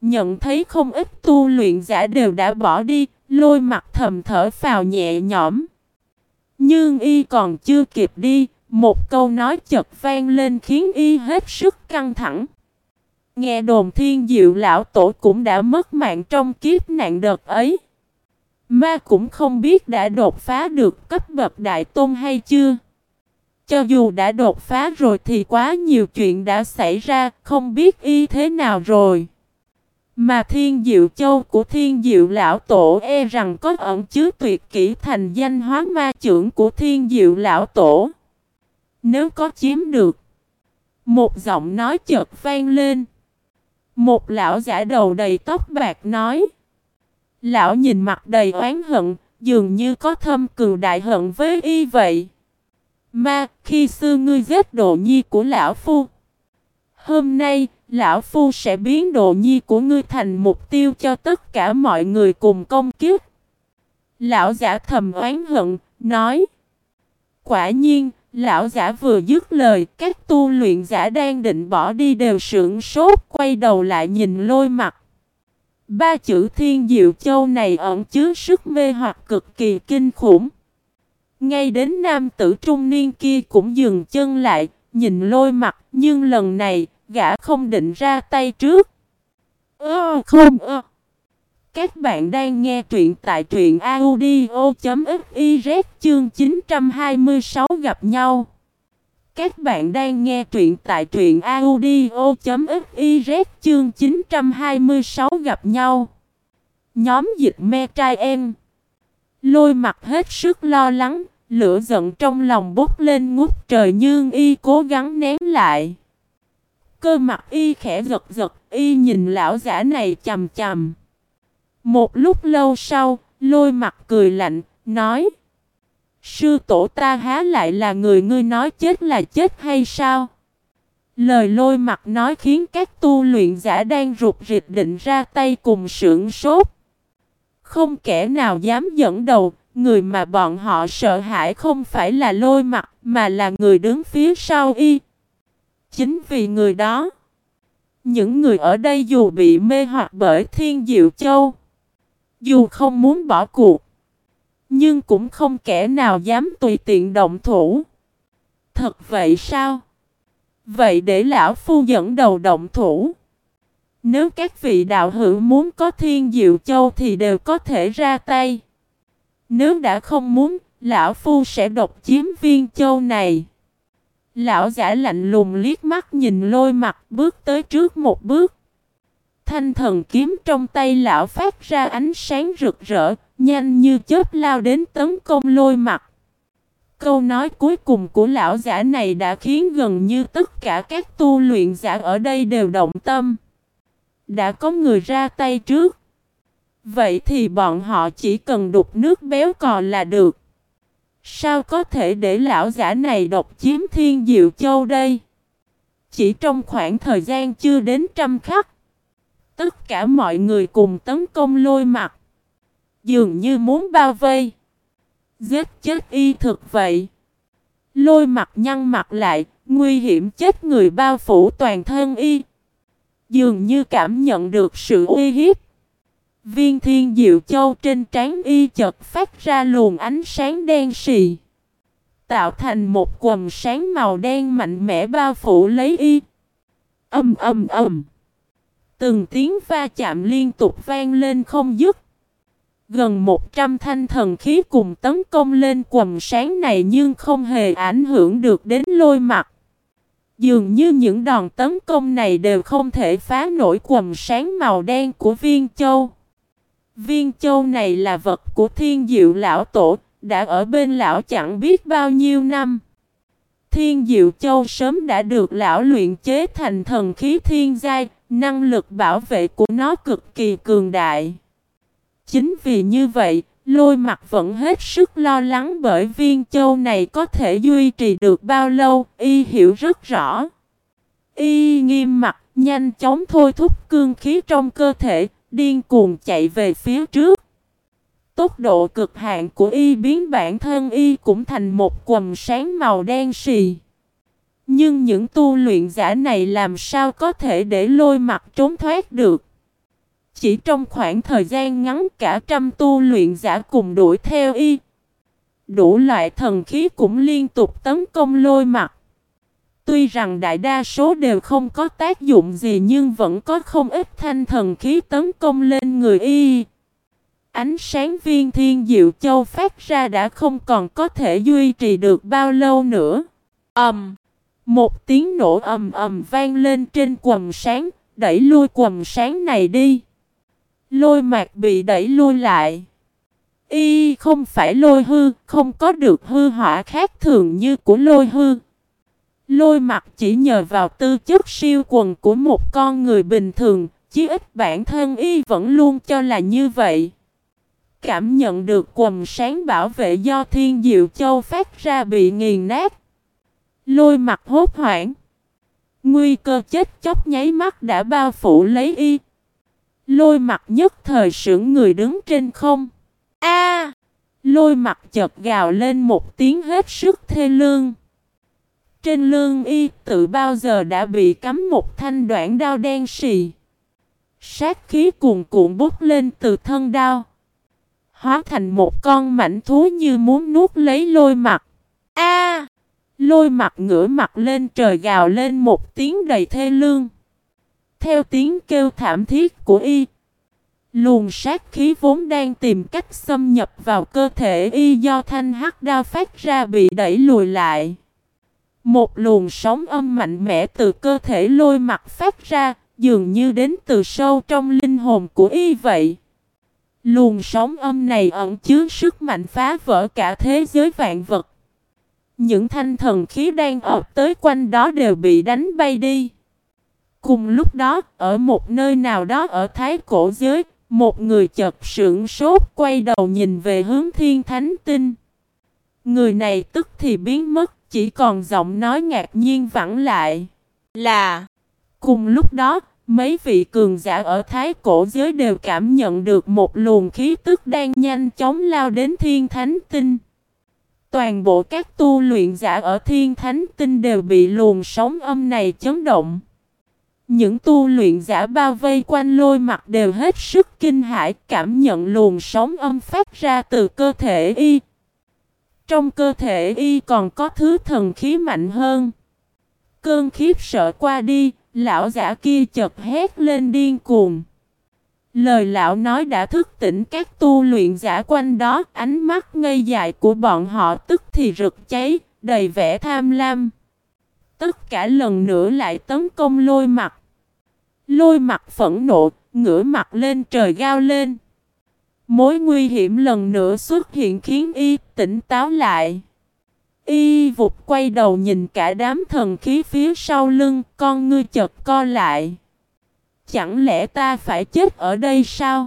Nhận thấy không ít tu luyện giả đều đã bỏ đi, lôi mặt thầm thở phào nhẹ nhõm. Nhưng y còn chưa kịp đi, một câu nói chật vang lên khiến y hết sức căng thẳng. Nghe đồn thiên diệu lão tổ cũng đã mất mạng trong kiếp nạn đợt ấy. Ma cũng không biết đã đột phá được cấp bậc đại tôn hay chưa. Cho dù đã đột phá rồi thì quá nhiều chuyện đã xảy ra, không biết y thế nào rồi. Mà thiên diệu châu của thiên diệu lão tổ e rằng có ẩn chứa tuyệt kỹ thành danh hóa ma trưởng của thiên diệu lão tổ. Nếu có chiếm được, một giọng nói chợt vang lên. Một lão giả đầu đầy tóc bạc nói. Lão nhìn mặt đầy oán hận, dường như có thâm cừu đại hận với y vậy. Ma, khi xưa ngươi giết độ nhi của lão phu. Hôm nay, lão phu sẽ biến đồ nhi của ngươi thành mục tiêu cho tất cả mọi người cùng công kiếp. Lão giả thầm oán hận, nói. Quả nhiên, lão giả vừa dứt lời, các tu luyện giả đang định bỏ đi đều sững sốt, quay đầu lại nhìn lôi mặt. Ba chữ thiên diệu châu này ẩn chứa sức mê hoặc cực kỳ kinh khủng. Ngay đến nam tử trung niên kia cũng dừng chân lại, nhìn lôi mặt, nhưng lần này, gã không định ra tay trước. Ơ không ơ. Các bạn đang nghe truyện tại truyện audio.fiz chương 926 gặp nhau. Các bạn đang nghe truyện tại truyện audio.fiz chương 926 gặp nhau. Nhóm dịch me trai em. Lôi mặt hết sức lo lắng, lửa giận trong lòng bốc lên ngút trời nhưng y cố gắng nén lại. Cơ mặt y khẽ giật giật, y nhìn lão giả này chầm chầm. Một lúc lâu sau, lôi mặt cười lạnh, nói Sư tổ ta há lại là người ngươi nói chết là chết hay sao? Lời lôi mặt nói khiến các tu luyện giả đang rụt rịch định ra tay cùng sưởng sốt. Không kẻ nào dám dẫn đầu, người mà bọn họ sợ hãi không phải là lôi mặt mà là người đứng phía sau y. Chính vì người đó, những người ở đây dù bị mê hoặc bởi thiên diệu châu, dù không muốn bỏ cuộc, nhưng cũng không kẻ nào dám tùy tiện động thủ. Thật vậy sao? Vậy để lão phu dẫn đầu động thủ. Nếu các vị đạo hữu muốn có thiên diệu châu thì đều có thể ra tay. Nếu đã không muốn, lão phu sẽ độc chiếm viên châu này. Lão giả lạnh lùng liếc mắt nhìn lôi mặt bước tới trước một bước. Thanh thần kiếm trong tay lão phát ra ánh sáng rực rỡ, nhanh như chớp lao đến tấn công lôi mặt. Câu nói cuối cùng của lão giả này đã khiến gần như tất cả các tu luyện giả ở đây đều động tâm. Đã có người ra tay trước. Vậy thì bọn họ chỉ cần đục nước béo cò là được. Sao có thể để lão giả này độc chiếm thiên diệu châu đây? Chỉ trong khoảng thời gian chưa đến trăm khắc. Tất cả mọi người cùng tấn công lôi mặt. Dường như muốn bao vây. Giết chết y thực vậy. Lôi mặt nhăn mặt lại, nguy hiểm chết người bao phủ toàn thân y. Dường như cảm nhận được sự uy hiếp. Viên thiên diệu châu trên trán y chợt phát ra luồng ánh sáng đen xì. Tạo thành một quầm sáng màu đen mạnh mẽ bao phủ lấy y. Âm âm âm. Từng tiếng va chạm liên tục vang lên không dứt. Gần 100 thanh thần khí cùng tấn công lên quầm sáng này nhưng không hề ảnh hưởng được đến lôi mặt. Dường như những đòn tấn công này đều không thể phá nổi quầm sáng màu đen của viên châu. Viên châu này là vật của thiên diệu lão tổ, đã ở bên lão chẳng biết bao nhiêu năm. Thiên diệu châu sớm đã được lão luyện chế thành thần khí thiên giai, năng lực bảo vệ của nó cực kỳ cường đại. Chính vì như vậy, lôi mặt vẫn hết sức lo lắng bởi viên châu này có thể duy trì được bao lâu, y hiểu rất rõ. Y nghiêm mặt, nhanh chóng thôi thúc cương khí trong cơ thể, điên cuồng chạy về phía trước. Tốc độ cực hạn của y biến bản thân y cũng thành một quầm sáng màu đen xì. Nhưng những tu luyện giả này làm sao có thể để lôi mặt trốn thoát được. Chỉ trong khoảng thời gian ngắn, cả trăm tu luyện giả cùng đuổi theo y. Đủ loại thần khí cũng liên tục tấn công lôi mặt. Tuy rằng đại đa số đều không có tác dụng gì nhưng vẫn có không ít thanh thần khí tấn công lên người y. Ánh sáng viên thiên diệu châu phát ra đã không còn có thể duy trì được bao lâu nữa. ầm, um, Một tiếng nổ ầm ầm vang lên trên quầm sáng, đẩy lui quầm sáng này đi. Lôi mạc bị đẩy lui lại. Y không phải lôi hư, không có được hư hỏa khác thường như của lôi hư. Lôi mặt chỉ nhờ vào tư chất siêu quần của một con người bình thường, chí ít bản thân y vẫn luôn cho là như vậy. Cảm nhận được quầm sáng bảo vệ do thiên diệu châu phát ra bị nghiền nát. Lôi mặt hốt hoảng. Nguy cơ chết chóc nháy mắt đã bao phủ lấy y. Lôi mặt nhất thời sững người đứng trên không. A! lôi mặt chợt gào lên một tiếng hết sức thê lương. Trên lương y tự bao giờ đã bị cắm một thanh đoạn đao đen xì. Sát khí cuồn cuộn bút lên từ thân đao. Hóa thành một con mảnh thú như muốn nuốt lấy lôi mặt. A! lôi mặt ngửa mặt lên trời gào lên một tiếng đầy thê lương. Theo tiếng kêu thảm thiết của y. Luồng sát khí vốn đang tìm cách xâm nhập vào cơ thể y do thanh hắc đao phát ra bị đẩy lùi lại. Một luồng sóng âm mạnh mẽ từ cơ thể lôi mặt phát ra, dường như đến từ sâu trong linh hồn của y vậy. Luồng sóng âm này ẩn chứa sức mạnh phá vỡ cả thế giới vạn vật. Những thanh thần khí đang ập tới quanh đó đều bị đánh bay đi. Cùng lúc đó, ở một nơi nào đó ở Thái Cổ giới, một người chợt sững sốt quay đầu nhìn về hướng thiên thánh tinh. Người này tức thì biến mất, chỉ còn giọng nói ngạc nhiên vẳng lại. Là, cùng lúc đó, mấy vị cường giả ở Thái Cổ giới đều cảm nhận được một luồng khí tức đang nhanh chóng lao đến thiên thánh tinh. Toàn bộ các tu luyện giả ở thiên thánh tinh đều bị luồng sóng âm này chấn động. Những tu luyện giả bao vây quanh lôi mặt đều hết sức kinh hãi cảm nhận luồng sóng âm phát ra từ cơ thể y. Trong cơ thể y còn có thứ thần khí mạnh hơn. Cơn khiếp sợ qua đi, lão giả kia chợt hét lên điên cuồng. Lời lão nói đã thức tỉnh các tu luyện giả quanh đó, ánh mắt ngây dại của bọn họ tức thì rực cháy, đầy vẻ tham lam. Tất cả lần nữa lại tấn công lôi mặt. Lôi mặt phẫn nộ, ngửa mặt lên trời gao lên. Mối nguy hiểm lần nữa xuất hiện khiến y tỉnh táo lại. Y vụt quay đầu nhìn cả đám thần khí phía sau lưng, con ngươi chật co lại. Chẳng lẽ ta phải chết ở đây sao?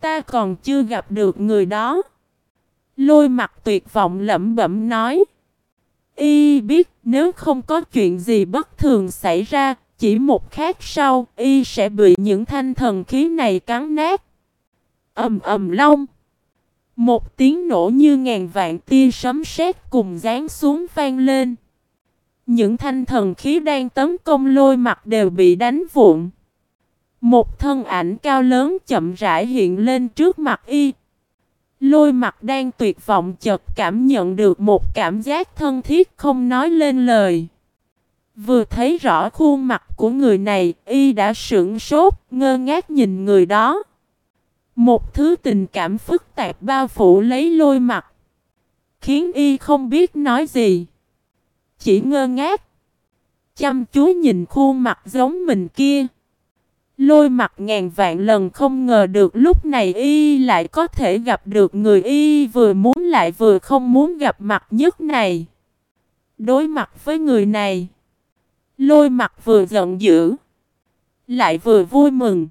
Ta còn chưa gặp được người đó. Lôi mặt tuyệt vọng lẩm bẩm nói. Y biết nếu không có chuyện gì bất thường xảy ra, chỉ một khắc sau, Y sẽ bị những thanh thần khí này cắn nát ầm ầm long. Một tiếng nổ như ngàn vạn tia sấm sét cùng giáng xuống vang lên. Những thanh thần khí đang tấn công lôi mặt đều bị đánh vụn. Một thân ảnh cao lớn chậm rãi hiện lên trước mặt y. Lôi mặt đang tuyệt vọng chợt cảm nhận được một cảm giác thân thiết không nói lên lời. Vừa thấy rõ khuôn mặt của người này, y đã sững sốt, ngơ ngác nhìn người đó. Một thứ tình cảm phức tạp bao phủ lấy lôi mặt. Khiến y không biết nói gì. Chỉ ngơ ngác. Chăm chú nhìn khuôn mặt giống mình kia. Lôi mặt ngàn vạn lần không ngờ được lúc này y lại có thể gặp được người y vừa muốn lại vừa không muốn gặp mặt nhất này. Đối mặt với người này. Lôi mặt vừa giận dữ. Lại vừa vui mừng.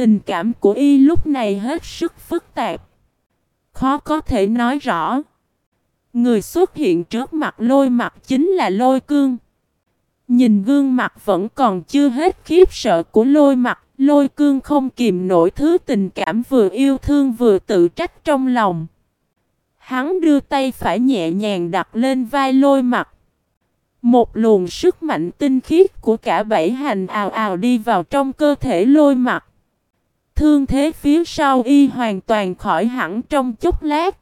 Tình cảm của y lúc này hết sức phức tạp. Khó có thể nói rõ. Người xuất hiện trước mặt lôi mặt chính là lôi cương. Nhìn gương mặt vẫn còn chưa hết khiếp sợ của lôi mặt, lôi cương không kìm nổi thứ tình cảm vừa yêu thương vừa tự trách trong lòng. Hắn đưa tay phải nhẹ nhàng đặt lên vai lôi mặt. Một luồng sức mạnh tinh khiết của cả bảy hành ào ào đi vào trong cơ thể lôi mặt thương thế phía sau y hoàn toàn khỏi hẳn trong chốc lát.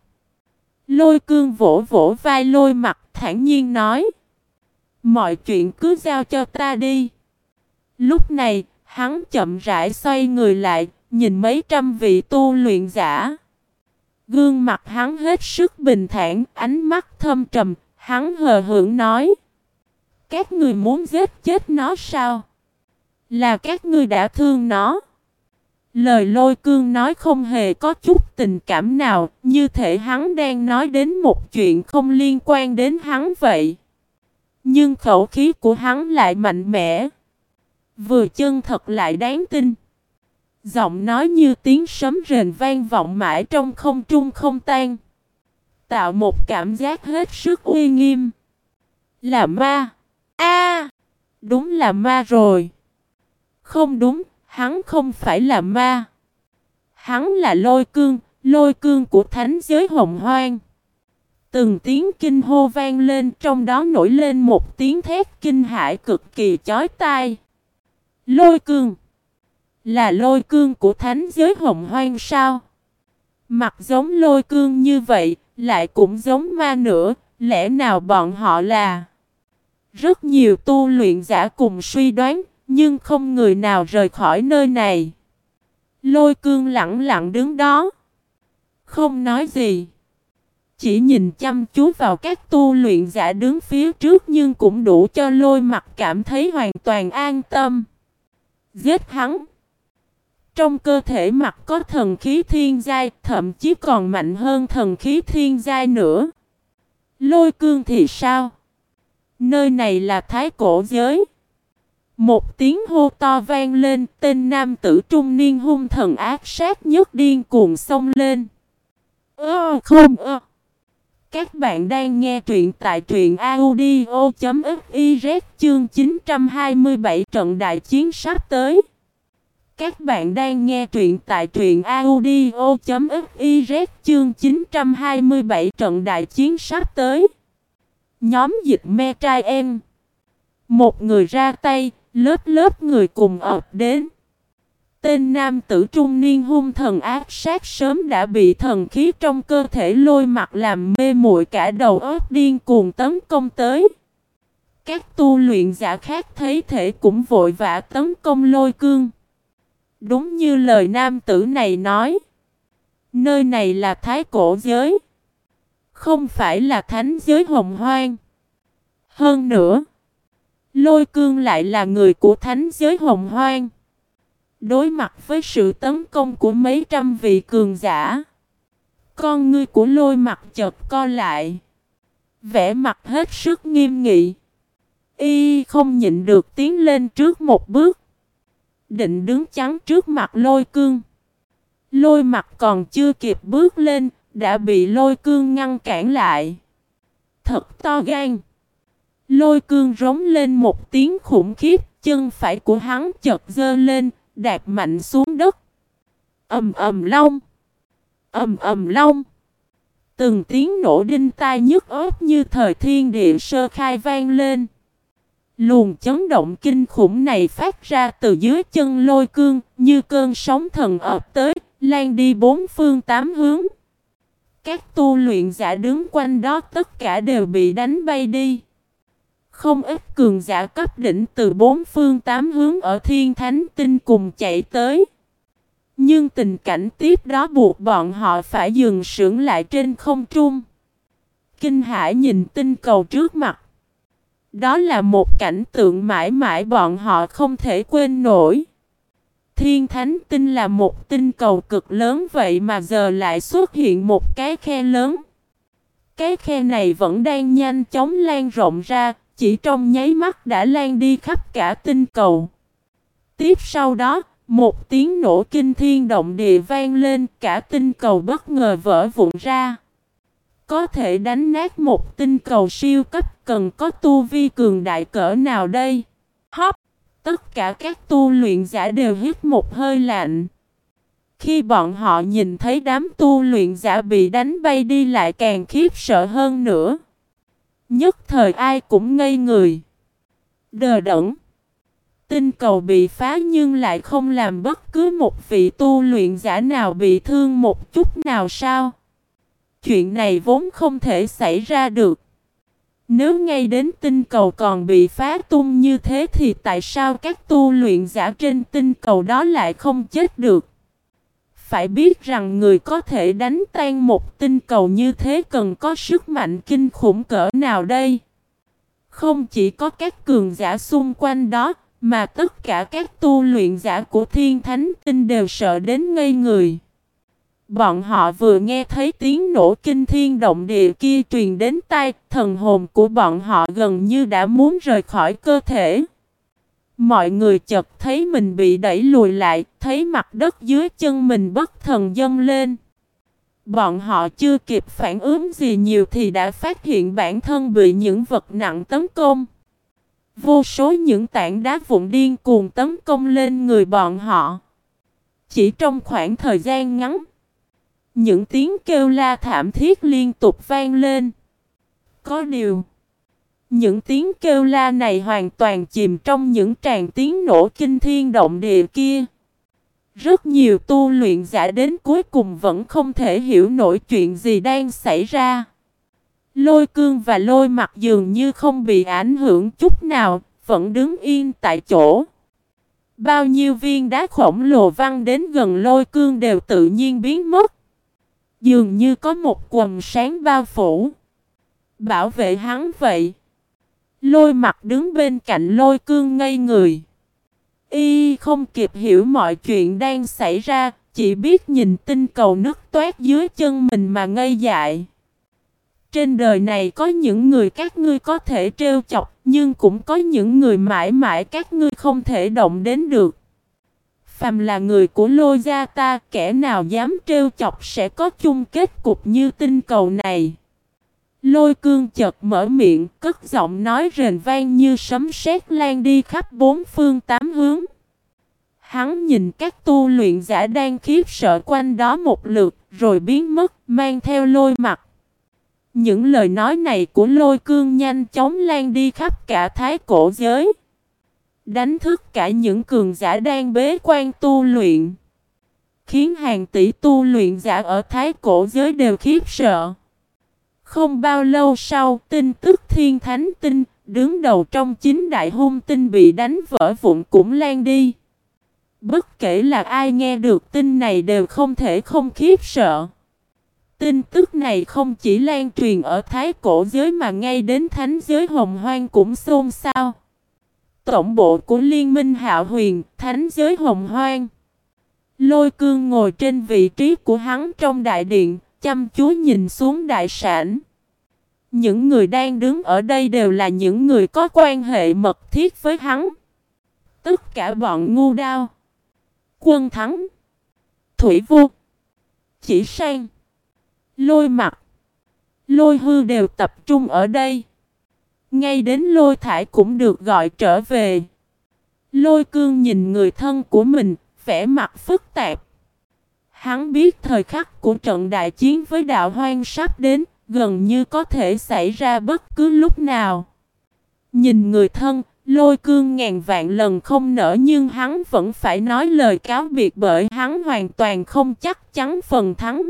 Lôi cương vỗ vỗ vai lôi mặt thản nhiên nói. Mọi chuyện cứ giao cho ta đi. Lúc này, hắn chậm rãi xoay người lại, nhìn mấy trăm vị tu luyện giả. Gương mặt hắn hết sức bình thản, ánh mắt thâm trầm, hắn hờ hững nói. Các người muốn giết chết nó sao? Là các ngươi đã thương nó. Lời lôi cương nói không hề có chút tình cảm nào, như thể hắn đang nói đến một chuyện không liên quan đến hắn vậy. Nhưng khẩu khí của hắn lại mạnh mẽ. Vừa chân thật lại đáng tin. Giọng nói như tiếng sấm rền vang vọng mãi trong không trung không tan. Tạo một cảm giác hết sức uy nghiêm. Là ma. A, đúng là ma rồi. Không đúng, hắn không phải là ma. Hắn là lôi cương, lôi cương của thánh giới hồng hoang. Từng tiếng kinh hô vang lên trong đó nổi lên một tiếng thét kinh hãi cực kỳ chói tai. Lôi cương Là lôi cương của thánh giới hồng hoang sao? Mặt giống lôi cương như vậy, lại cũng giống ma nữa, lẽ nào bọn họ là... Rất nhiều tu luyện giả cùng suy đoán, nhưng không người nào rời khỏi nơi này. Lôi cương lặng lặng đứng đó. Không nói gì. Chỉ nhìn chăm chú vào các tu luyện giả đứng phía trước nhưng cũng đủ cho lôi mặt cảm thấy hoàn toàn an tâm. Giết hắn. Trong cơ thể mặt có thần khí thiên giai, thậm chí còn mạnh hơn thần khí thiên giai nữa. Lôi cương thì sao? Nơi này là thái cổ giới. Một tiếng hô to vang lên, tên nam tử trung niên hung thần ác sát nhất điên cuồng xông lên. Ơ không ơ. Các bạn đang nghe truyện tại truyện audio.fiz chương 927 trận đại chiến sắp tới. Các bạn đang nghe truyện tại truyện audio.fiz chương 927 trận đại chiến sắp tới. Nhóm dịch me trai em. Một người ra tay, lớp lớp người cùng ập đến. Tên nam tử trung niên hung thần ác sát sớm đã bị thần khí trong cơ thể lôi mặt làm mê muội cả đầu óc điên cuồng tấn công tới. Các tu luyện giả khác thấy thể cũng vội vã tấn công lôi cương. Đúng như lời nam tử này nói. Nơi này là thái cổ giới. Không phải là thánh giới hồng hoang. Hơn nữa. Lôi cương lại là người của thánh giới hồng hoang. Đối mặt với sự tấn công của mấy trăm vị cường giả. Con ngươi của lôi mặt chợt co lại. Vẽ mặt hết sức nghiêm nghị. Y không nhịn được tiến lên trước một bước. Định đứng chắn trước mặt lôi cương. Lôi mặt còn chưa kịp bước lên, đã bị lôi cương ngăn cản lại. Thật to gan. Lôi cương rống lên một tiếng khủng khiếp, chân phải của hắn chợt dơ lên, đạp mạnh xuống đất. ầm ầm long, ầm ầm long. Từng tiếng nổ đinh tai nhức ớt như thời thiên địa sơ khai vang lên. Luồng chấn động kinh khủng này phát ra từ dưới chân lôi cương, như cơn sóng thần ập tới, lan đi bốn phương tám hướng. Các tu luyện giả đứng quanh đó tất cả đều bị đánh bay đi. Không ít cường giả cấp đỉnh từ bốn phương tám hướng ở thiên thánh tinh cùng chạy tới. Nhưng tình cảnh tiếp đó buộc bọn họ phải dừng sưởng lại trên không trung. Kinh hải nhìn tinh cầu trước mặt. Đó là một cảnh tượng mãi mãi bọn họ không thể quên nổi. Thiên thánh tinh là một tinh cầu cực lớn vậy mà giờ lại xuất hiện một cái khe lớn. Cái khe này vẫn đang nhanh chóng lan rộng ra, chỉ trong nháy mắt đã lan đi khắp cả tinh cầu. Tiếp sau đó, một tiếng nổ kinh thiên động địa vang lên, cả tinh cầu bất ngờ vỡ vụn ra. Có thể đánh nát một tinh cầu siêu cấp cần có tu vi cường đại cỡ nào đây? Hop! Tất cả các tu luyện giả đều hít một hơi lạnh. Khi bọn họ nhìn thấy đám tu luyện giả bị đánh bay đi lại càng khiếp sợ hơn nữa. Nhất thời ai cũng ngây người. Đờ đẫn. Tinh cầu bị phá nhưng lại không làm bất cứ một vị tu luyện giả nào bị thương một chút nào sao? Chuyện này vốn không thể xảy ra được. Nếu ngay đến tinh cầu còn bị phá tung như thế thì tại sao các tu luyện giả trên tinh cầu đó lại không chết được? Phải biết rằng người có thể đánh tan một tinh cầu như thế cần có sức mạnh kinh khủng cỡ nào đây? Không chỉ có các cường giả xung quanh đó, mà tất cả các tu luyện giả của thiên thánh tinh đều sợ đến ngây người. Bọn họ vừa nghe thấy tiếng nổ kinh thiên động địa kia truyền đến tai, thần hồn của bọn họ gần như đã muốn rời khỏi cơ thể. Mọi người chợt thấy mình bị đẩy lùi lại, thấy mặt đất dưới chân mình bất thần dâng lên. Bọn họ chưa kịp phản ứng gì nhiều thì đã phát hiện bản thân bị những vật nặng tấn công. Vô số những tảng đá vụn điên cuồng tấn công lên người bọn họ. Chỉ trong khoảng thời gian ngắn, những tiếng kêu la thảm thiết liên tục vang lên. Có điều, những tiếng kêu la này hoàn toàn chìm trong những tràng tiếng nổ kinh thiên động địa kia. Rất nhiều tu luyện giả đến cuối cùng vẫn không thể hiểu nổi chuyện gì đang xảy ra. Lôi cương và lôi mặt dường như không bị ảnh hưởng chút nào, vẫn đứng yên tại chỗ. Bao nhiêu viên đá khổng lồ văng đến gần lôi cương đều tự nhiên biến mất. Dường như có một quần sáng bao phủ. Bảo vệ hắn vậy. Lôi mặt đứng bên cạnh lôi cương ngây người. Y không kịp hiểu mọi chuyện đang xảy ra, chỉ biết nhìn tinh cầu nước toát dưới chân mình mà ngây dại. Trên đời này có những người các ngươi có thể trêu chọc, nhưng cũng có những người mãi mãi các ngươi không thể động đến được. Phàm là người của lôi gia ta, kẻ nào dám trêu chọc sẽ có chung kết cục như tinh cầu này. Lôi cương chợt mở miệng, cất giọng nói rền vang như sấm sét lan đi khắp bốn phương tám hướng. Hắn nhìn các tu luyện giả đang khiếp sợ quanh đó một lượt, rồi biến mất, mang theo lôi mặt. Những lời nói này của lôi cương nhanh chóng lan đi khắp cả thái cổ giới. Đánh thức cả những cường giả đang bế quan tu luyện. Khiến hàng tỷ tu luyện giả ở thái cổ giới đều khiếp sợ. Không bao lâu sau, tin tức thiên thánh tinh, đứng đầu trong chính đại hung tinh bị đánh vỡ vụn cũng lan đi. Bất kể là ai nghe được tin này đều không thể không khiếp sợ. Tin tức này không chỉ lan truyền ở thái cổ giới mà ngay đến thánh giới hồng hoang cũng xôn xao. Tổng bộ của Liên minh Hạo Huyền, thánh giới hồng hoang. Lôi cương ngồi trên vị trí của hắn trong đại điện, chăm chú nhìn xuống đại sản. Những người đang đứng ở đây đều là những người có quan hệ mật thiết với hắn. Tất cả bọn ngu đao. Quân thắng. Thủy vua, Chỉ sang. Lôi mặt. Lôi hư đều tập trung ở đây. Ngay đến lôi thải cũng được gọi trở về. Lôi cương nhìn người thân của mình, vẻ mặt phức tạp. Hắn biết thời khắc của trận đại chiến với đạo hoang sắp đến, gần như có thể xảy ra bất cứ lúc nào. Nhìn người thân, lôi cương ngàn vạn lần không nở nhưng hắn vẫn phải nói lời cáo biệt bởi hắn hoàn toàn không chắc chắn phần thắng.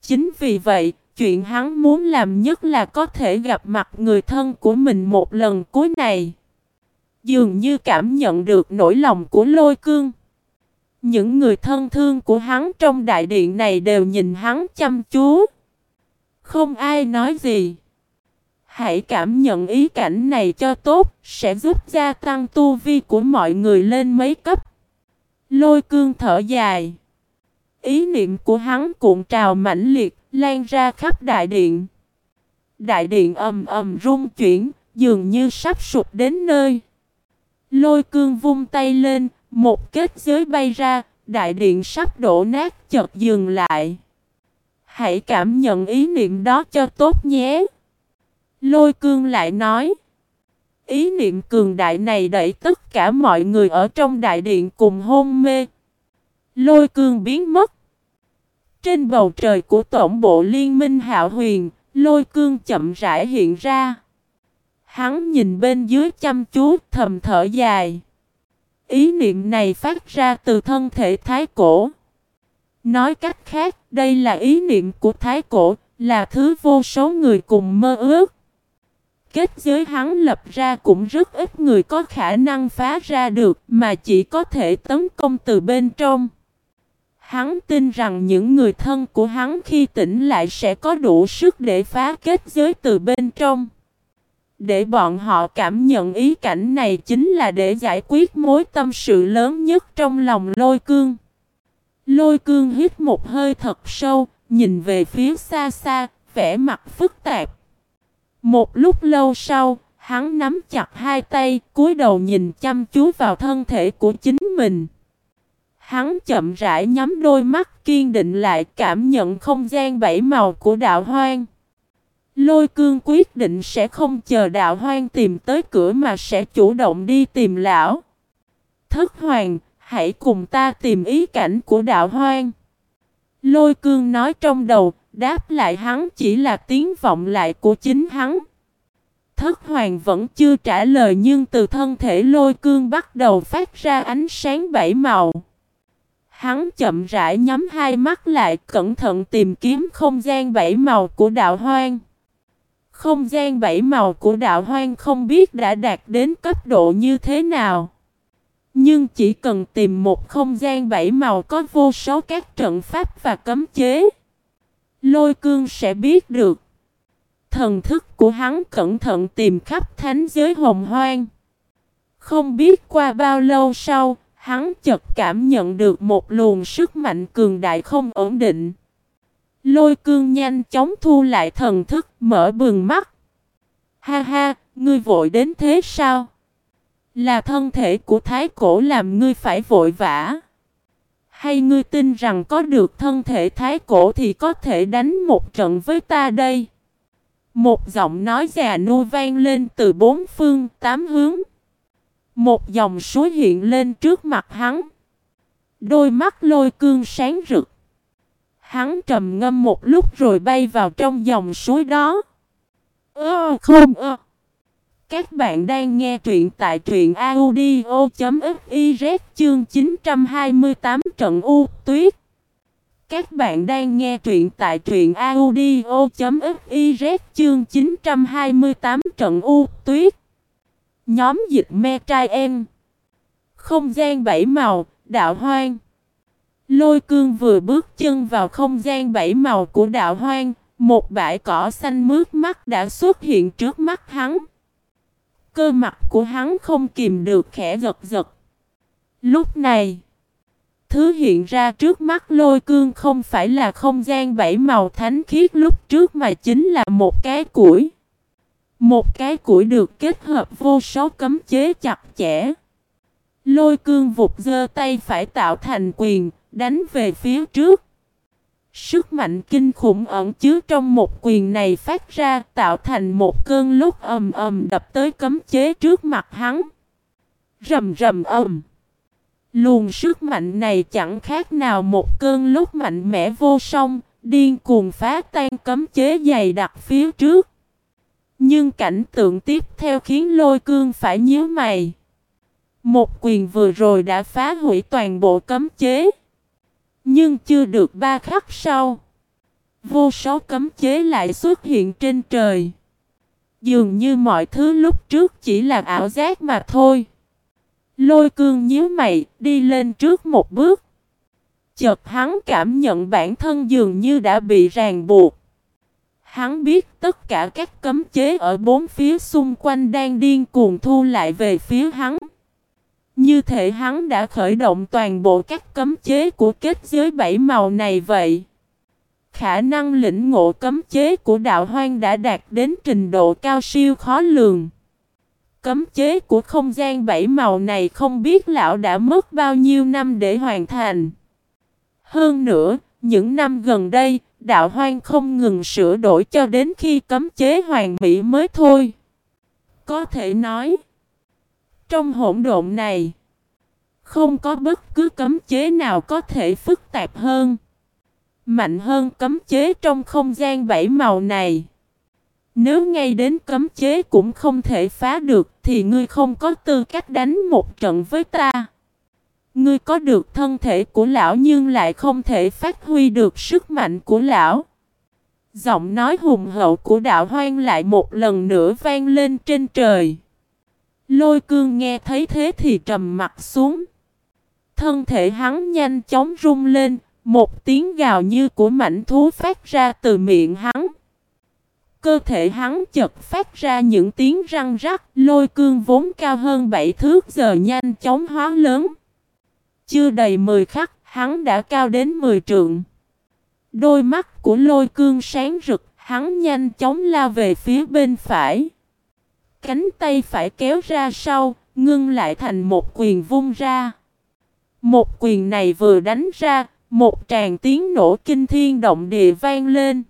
Chính vì vậy, chuyện hắn muốn làm nhất là có thể gặp mặt người thân của mình một lần cuối này. Dường như cảm nhận được nỗi lòng của lôi cương. Những người thân thương của hắn trong đại điện này đều nhìn hắn chăm chú. Không ai nói gì. Hãy cảm nhận ý cảnh này cho tốt, sẽ giúp gia tăng tu vi của mọi người lên mấy cấp. Lôi cương thở dài. Ý niệm của hắn cuộn trào mãnh liệt, lan ra khắp đại điện. Đại điện ầm ầm rung chuyển, dường như sắp sụp đến nơi. Lôi cương vung tay lên, một kết giới bay ra, đại điện sắp đổ nát chợt dừng lại. Hãy cảm nhận ý niệm đó cho tốt nhé. Lôi cương lại nói. Ý niệm cường đại này đẩy tất cả mọi người ở trong đại điện cùng hôn mê. Lôi cương biến mất. Trên bầu trời của tổng bộ liên minh hạo huyền, lôi cương chậm rãi hiện ra. Hắn nhìn bên dưới chăm chú thầm thở dài ý niệm này phát ra từ thân thể thái cổ. Nói cách khác, đây là ý niệm của thái cổ, là thứ vô số người cùng mơ ước. Kết giới hắn lập ra cũng rất ít người có khả năng phá ra được mà chỉ có thể tấn công từ bên trong. Hắn tin rằng những người thân của hắn khi tỉnh lại sẽ có đủ sức để phá kết giới từ bên trong. Để bọn họ cảm nhận ý cảnh này chính là để giải quyết mối tâm sự lớn nhất trong lòng lôi cương. Lôi cương hít một hơi thật sâu, nhìn về phía xa xa, vẻ mặt phức tạp. Một lúc lâu sau, hắn nắm chặt hai tay, cúi đầu nhìn chăm chú vào thân thể của chính mình. Hắn chậm rãi nhắm đôi mắt kiên định lại cảm nhận không gian bảy màu của đạo hoang. Lôi cương quyết định sẽ không chờ đạo hoang tìm tới cửa mà sẽ chủ động đi tìm lão. Thất hoàng, hãy cùng ta tìm ý cảnh của đạo hoang. Lôi cương nói trong đầu, đáp lại hắn chỉ là tiếng vọng lại của chính hắn. Thất hoàng vẫn chưa trả lời nhưng từ thân thể lôi cương bắt đầu phát ra ánh sáng bảy màu. Hắn chậm rãi nhắm hai mắt lại cẩn thận tìm kiếm không gian bảy màu của đạo hoang. Không gian bảy màu của đạo hoang không biết đã đạt đến cấp độ như thế nào. Nhưng chỉ cần tìm một không gian bảy màu có vô số các trận pháp và cấm chế. Lôi cương sẽ biết được. Thần thức của hắn cẩn thận tìm khắp thánh giới hồng hoang. Không biết qua bao lâu sau, hắn chợt cảm nhận được một luồng sức mạnh cường đại không ổn định. Lôi cương nhanh chóng thu lại thần thức, mở bừng mắt. Ha ha, ngươi vội đến thế sao? Là thân thể của thái cổ làm ngươi phải vội vã. Hay ngươi tin rằng có được thân thể thái cổ thì có thể đánh một trận với ta đây? Một giọng nói già nua vang lên từ bốn phương, tám hướng. Một dòng suối hiện lên trước mặt hắn. Đôi mắt lôi cương sáng rực. Hắn trầm ngâm một lúc rồi bay vào trong dòng suối đó. Ơ không ơ. Các bạn đang nghe truyện tại truyện audio.fiz chương 928 trận U tuyết. Các bạn đang nghe truyện tại truyện audio.fiz chương 928 trận U tuyết. Nhóm dịch me trai em. Không gian bảy màu, đạo hoang. Lôi cương vừa bước chân vào không gian bảy màu của đạo hoang, một bãi cỏ xanh mướt mắt đã xuất hiện trước mắt hắn. Cơ mặt của hắn không kìm được khẽ giật giật. Lúc này, thứ hiện ra trước mắt lôi cương không phải là không gian bảy màu thánh khiết lúc trước mà chính là một cái củi. Một cái củi được kết hợp vô số cấm chế chặt chẽ. Lôi cương vụt giơ tay phải tạo thành quyền, đánh về phía trước. Sức mạnh kinh khủng ẩn chứa trong một quyền này phát ra tạo thành một cơn lúc ầm ầm đập tới cấm chế trước mặt hắn. Rầm rầm ầm. Luồng sức mạnh này chẳng khác nào một cơn lúc mạnh mẽ vô song, điên cuồng phá tan cấm chế dày đặc phía trước. Nhưng cảnh tượng tiếp theo khiến lôi cương phải nhíu mày. Một quyền vừa rồi đã phá hủy toàn bộ cấm chế. Nhưng chưa được ba khắc sau. Vô số cấm chế lại xuất hiện trên trời. Dường như mọi thứ lúc trước chỉ là ảo giác mà thôi. Lôi cương nhíu mày, đi lên trước một bước. Chợt hắn cảm nhận bản thân dường như đã bị ràng buộc. Hắn biết tất cả các cấm chế ở bốn phía xung quanh đang điên cuồng thu lại về phía hắn. Như thể hắn đã khởi động toàn bộ các cấm chế của kết giới bảy màu này vậy. Khả năng lĩnh ngộ cấm chế của đạo hoang đã đạt đến trình độ cao siêu khó lường. Cấm chế của không gian bảy màu này không biết lão đã mất bao nhiêu năm để hoàn thành. Hơn nữa, những năm gần đây, đạo hoang không ngừng sửa đổi cho đến khi cấm chế hoàn mỹ mới thôi. Có thể nói, trong hỗn độn này, không có bất cứ cấm chế nào có thể phức tạp hơn, mạnh hơn cấm chế trong không gian bảy màu này. Nếu ngay đến cấm chế cũng không thể phá được thì ngươi không có tư cách đánh một trận với ta. Ngươi có được thân thể của lão nhưng lại không thể phát huy được sức mạnh của lão. Giọng nói hùng hậu của đạo hoang lại một lần nữa vang lên trên trời. Lôi cương nghe thấy thế thì trầm mặt xuống. Thân thể hắn nhanh chóng rung lên, một tiếng gào như của mảnh thú phát ra từ miệng hắn. Cơ thể hắn chật phát ra những tiếng răng rắc, lôi cương vốn cao hơn bảy thước giờ nhanh chóng hóa lớn. Chưa đầy 10 khắc, hắn đã cao đến 10 trượng. Đôi mắt của lôi cương sáng rực, hắn nhanh chóng lao về phía bên phải. Cánh tay phải kéo ra sau, ngưng lại thành một quyền vung ra. Một quyền này vừa đánh ra, một tràng tiếng nổ kinh thiên động địa vang lên.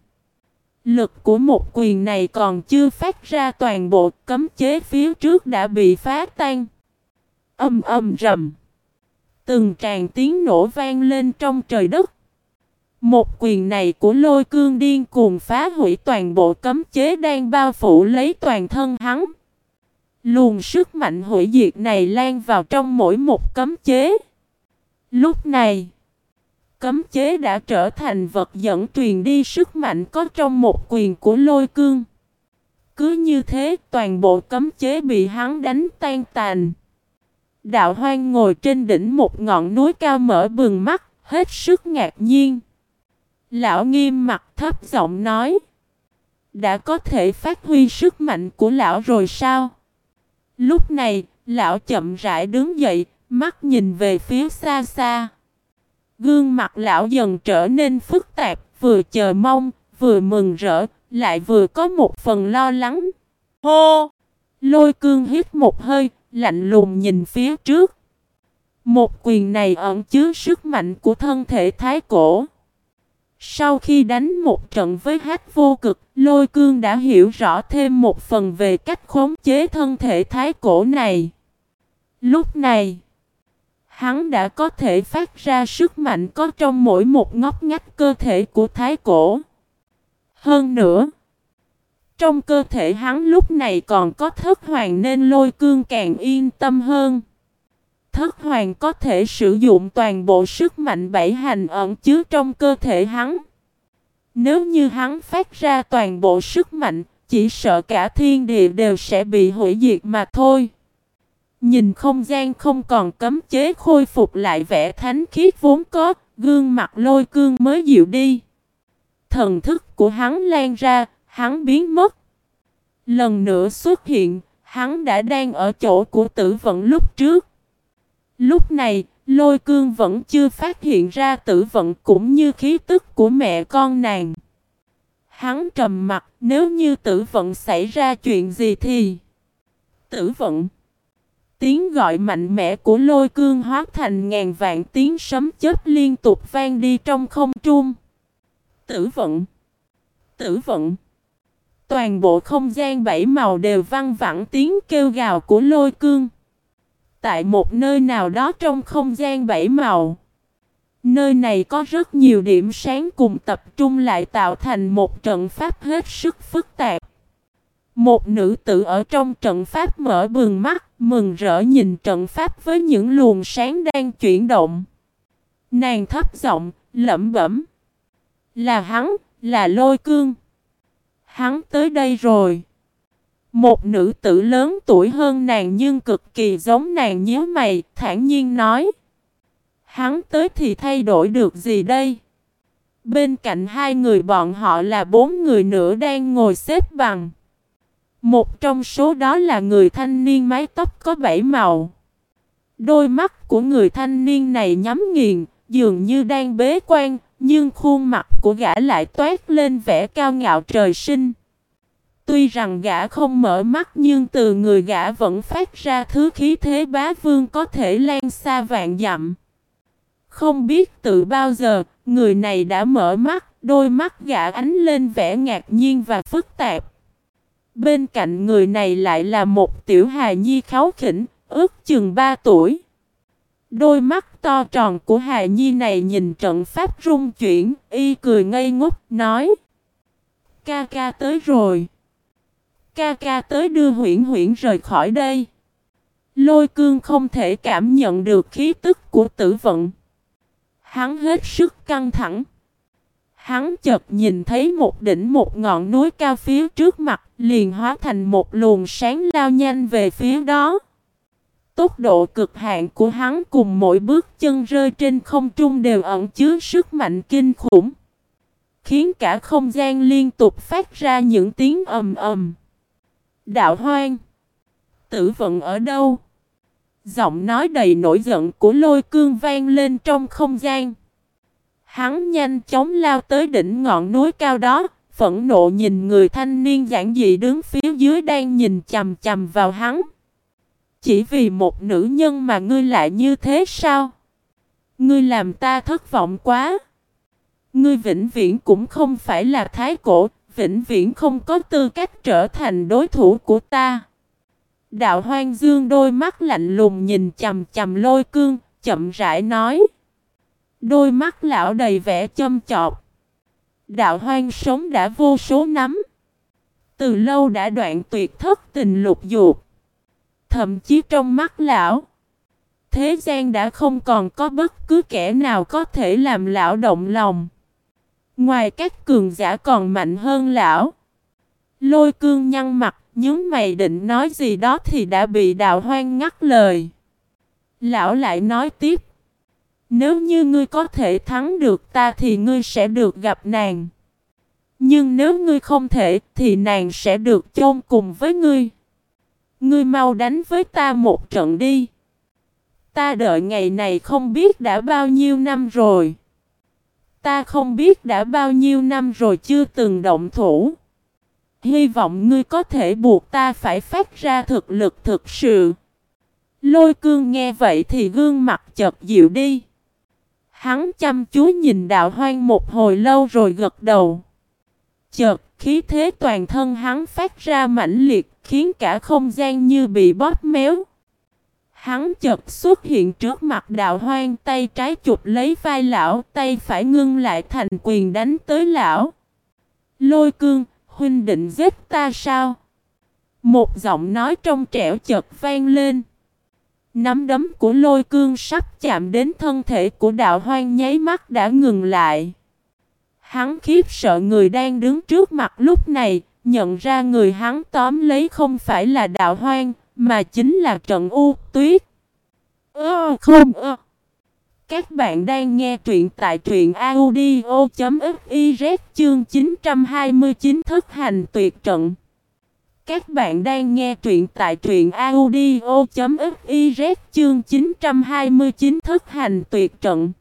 Lực của một quyền này còn chưa phát ra toàn bộ cấm chế phía trước đã bị phá tan. Âm âm rầm. Từng tràng tiếng nổ vang lên trong trời đất. Một quyền này của lôi cương điên cuồng phá hủy toàn bộ cấm chế đang bao phủ lấy toàn thân hắn. Luồng sức mạnh hủy diệt này lan vào trong mỗi một cấm chế. Lúc này, cấm chế đã trở thành vật dẫn truyền đi sức mạnh có trong một quyền của lôi cương. Cứ như thế toàn bộ cấm chế bị hắn đánh tan tàn. Đạo hoang ngồi trên đỉnh một ngọn núi cao mở bừng mắt, hết sức ngạc nhiên. Lão nghiêm mặt thấp giọng nói. Đã có thể phát huy sức mạnh của lão rồi sao? Lúc này, lão chậm rãi đứng dậy, mắt nhìn về phía xa xa. Gương mặt lão dần trở nên phức tạp, vừa chờ mong, vừa mừng rỡ, lại vừa có một phần lo lắng. Hô! Lôi cương hít một hơi, lạnh lùng nhìn phía trước. Một quyền này ẩn chứa sức mạnh của thân thể thái cổ. Sau khi đánh một trận với hát vô cực, lôi cương đã hiểu rõ thêm một phần về cách khống chế thân thể thái cổ này. Lúc này, hắn đã có thể phát ra sức mạnh có trong mỗi một ngóc ngách cơ thể của thái cổ. Hơn nữa, trong cơ thể hắn lúc này còn có thất hoàng nên lôi cương càng yên tâm hơn. Thất hoàng có thể sử dụng toàn bộ sức mạnh bảy hành ẩn chứa trong cơ thể hắn. Nếu như hắn phát ra toàn bộ sức mạnh, chỉ sợ cả thiên địa đều sẽ bị hủy diệt mà thôi. Nhìn không gian không còn cấm chế khôi phục lại vẻ thánh khiết vốn có, gương mặt lôi cương mới dịu đi. Thần thức của hắn lan ra, hắn biến mất. Lần nữa xuất hiện, hắn đã đang ở chỗ của tử vận lúc trước. Lúc này, lôi cương vẫn chưa phát hiện ra tử vận cũng như khí tức của mẹ con nàng. Hắn trầm mặt, nếu như tử vận xảy ra chuyện gì thì... Tử vận... Tiếng gọi mạnh mẽ của lôi cương hóa thành ngàn vạn tiếng sấm chớp liên tục vang đi trong không trung. Tử vận! Tử vận! Toàn bộ không gian bảy màu đều văng vẳng tiếng kêu gào của lôi cương. Tại một nơi nào đó trong không gian bảy màu. Nơi này có rất nhiều điểm sáng cùng tập trung lại tạo thành một trận pháp hết sức phức tạp. Một nữ tử ở trong trận pháp mở bừng mắt, mừng rỡ nhìn trận pháp với những luồng sáng đang chuyển động. Nàng thấp giọng, lẩm bẩm. Là hắn, là lôi cương. Hắn tới đây rồi. Một nữ tử lớn tuổi hơn nàng nhưng cực kỳ giống nàng nhíu mày, thản nhiên nói. Hắn tới thì thay đổi được gì đây? Bên cạnh hai người bọn họ là bốn người nữa đang ngồi xếp bằng. Một trong số đó là người thanh niên mái tóc có bảy màu. Đôi mắt của người thanh niên này nhắm nghiền, dường như đang bế quan, nhưng khuôn mặt của gã lại toát lên vẻ cao ngạo trời sinh. Tuy rằng gã không mở mắt nhưng từ người gã vẫn phát ra thứ khí thế bá vương có thể lan xa vạn dặm. Không biết từ bao giờ, người này đã mở mắt, đôi mắt gã ánh lên vẻ ngạc nhiên và phức tạp. Bên cạnh người này lại là một tiểu hài nhi kháu khỉnh, ước chừng 3 tuổi. Đôi mắt to tròn của hài nhi này nhìn trận pháp rung chuyển, y cười ngây ngốc, nói Ca ca tới rồi. Ca ca tới đưa huyển huyển rời khỏi đây. Lôi cương không thể cảm nhận được khí tức của tử vận. Hắn hết sức căng thẳng. Hắn chợt nhìn thấy một đỉnh một ngọn núi cao phía trước mặt, liền hóa thành một luồng sáng lao nhanh về phía đó. Tốc độ cực hạn của hắn cùng mỗi bước chân rơi trên không trung đều ẩn chứa sức mạnh kinh khủng. Khiến cả không gian liên tục phát ra những tiếng ầm ầm. Đạo hoang. Tử vận ở đâu? Giọng nói đầy nổi giận của lôi cương vang lên trong không gian. Hắn nhanh chóng lao tới đỉnh ngọn núi cao đó, phẫn nộ nhìn người thanh niên giản dị đứng phía dưới đang nhìn chầm chầm vào hắn. Chỉ vì một nữ nhân mà ngươi lại như thế sao? Ngươi làm ta thất vọng quá. Ngươi vĩnh viễn cũng không phải là thái cổ, vĩnh viễn không có tư cách trở thành đối thủ của ta. Đạo hoang dương đôi mắt lạnh lùng nhìn chầm chầm lôi cương, chậm rãi nói. Đôi mắt lão đầy vẻ châm chọc. Đạo hoang sống đã vô số năm. Từ lâu đã đoạn tuyệt thất tình lục dục. Thậm chí trong mắt lão. Thế gian đã không còn có bất cứ kẻ nào có thể làm lão động lòng. Ngoài các cường giả còn mạnh hơn lão. Lôi cương nhăn mặt, nhướng mày định nói gì đó thì đã bị đạo hoang ngắt lời. Lão lại nói tiếp. Nếu như ngươi có thể thắng được ta thì ngươi sẽ được gặp nàng. Nhưng nếu ngươi không thể thì nàng sẽ được chôn cùng với ngươi. Ngươi mau đánh với ta một trận đi. Ta đợi ngày này không biết đã bao nhiêu năm rồi. Ta không biết đã bao nhiêu năm rồi chưa từng động thủ. Hy vọng ngươi có thể buộc ta phải phát ra thực lực thực sự. Lôi cương nghe vậy thì gương mặt chợt dịu đi. Hắn chăm chú nhìn đạo hoang một hồi lâu rồi gật đầu. Chợt, khí thế toàn thân hắn phát ra mãnh liệt khiến cả không gian như bị bóp méo. Hắn chợt xuất hiện trước mặt đạo hoang tay trái chụp lấy vai lão tay phải ngưng lại thành quyền đánh tới lão. Lôi cương, huynh định giết ta sao? Một giọng nói trong trẻo chợt vang lên. Nắm đấm của lôi cương sắp chạm đến thân thể của đạo hoang nháy mắt đã ngừng lại. Hắn khiếp sợ người đang đứng trước mặt lúc này, nhận ra người hắn tóm lấy không phải là đạo hoang, mà chính là trận u tuyết. Ơ, không, ơ. Các bạn đang nghe truyện tại truyện audio.fiz chương 929 thức hành tuyệt trận. Các bạn đang nghe truyện tại truyện audio.fiz chương 929 thức hành tuyệt trận.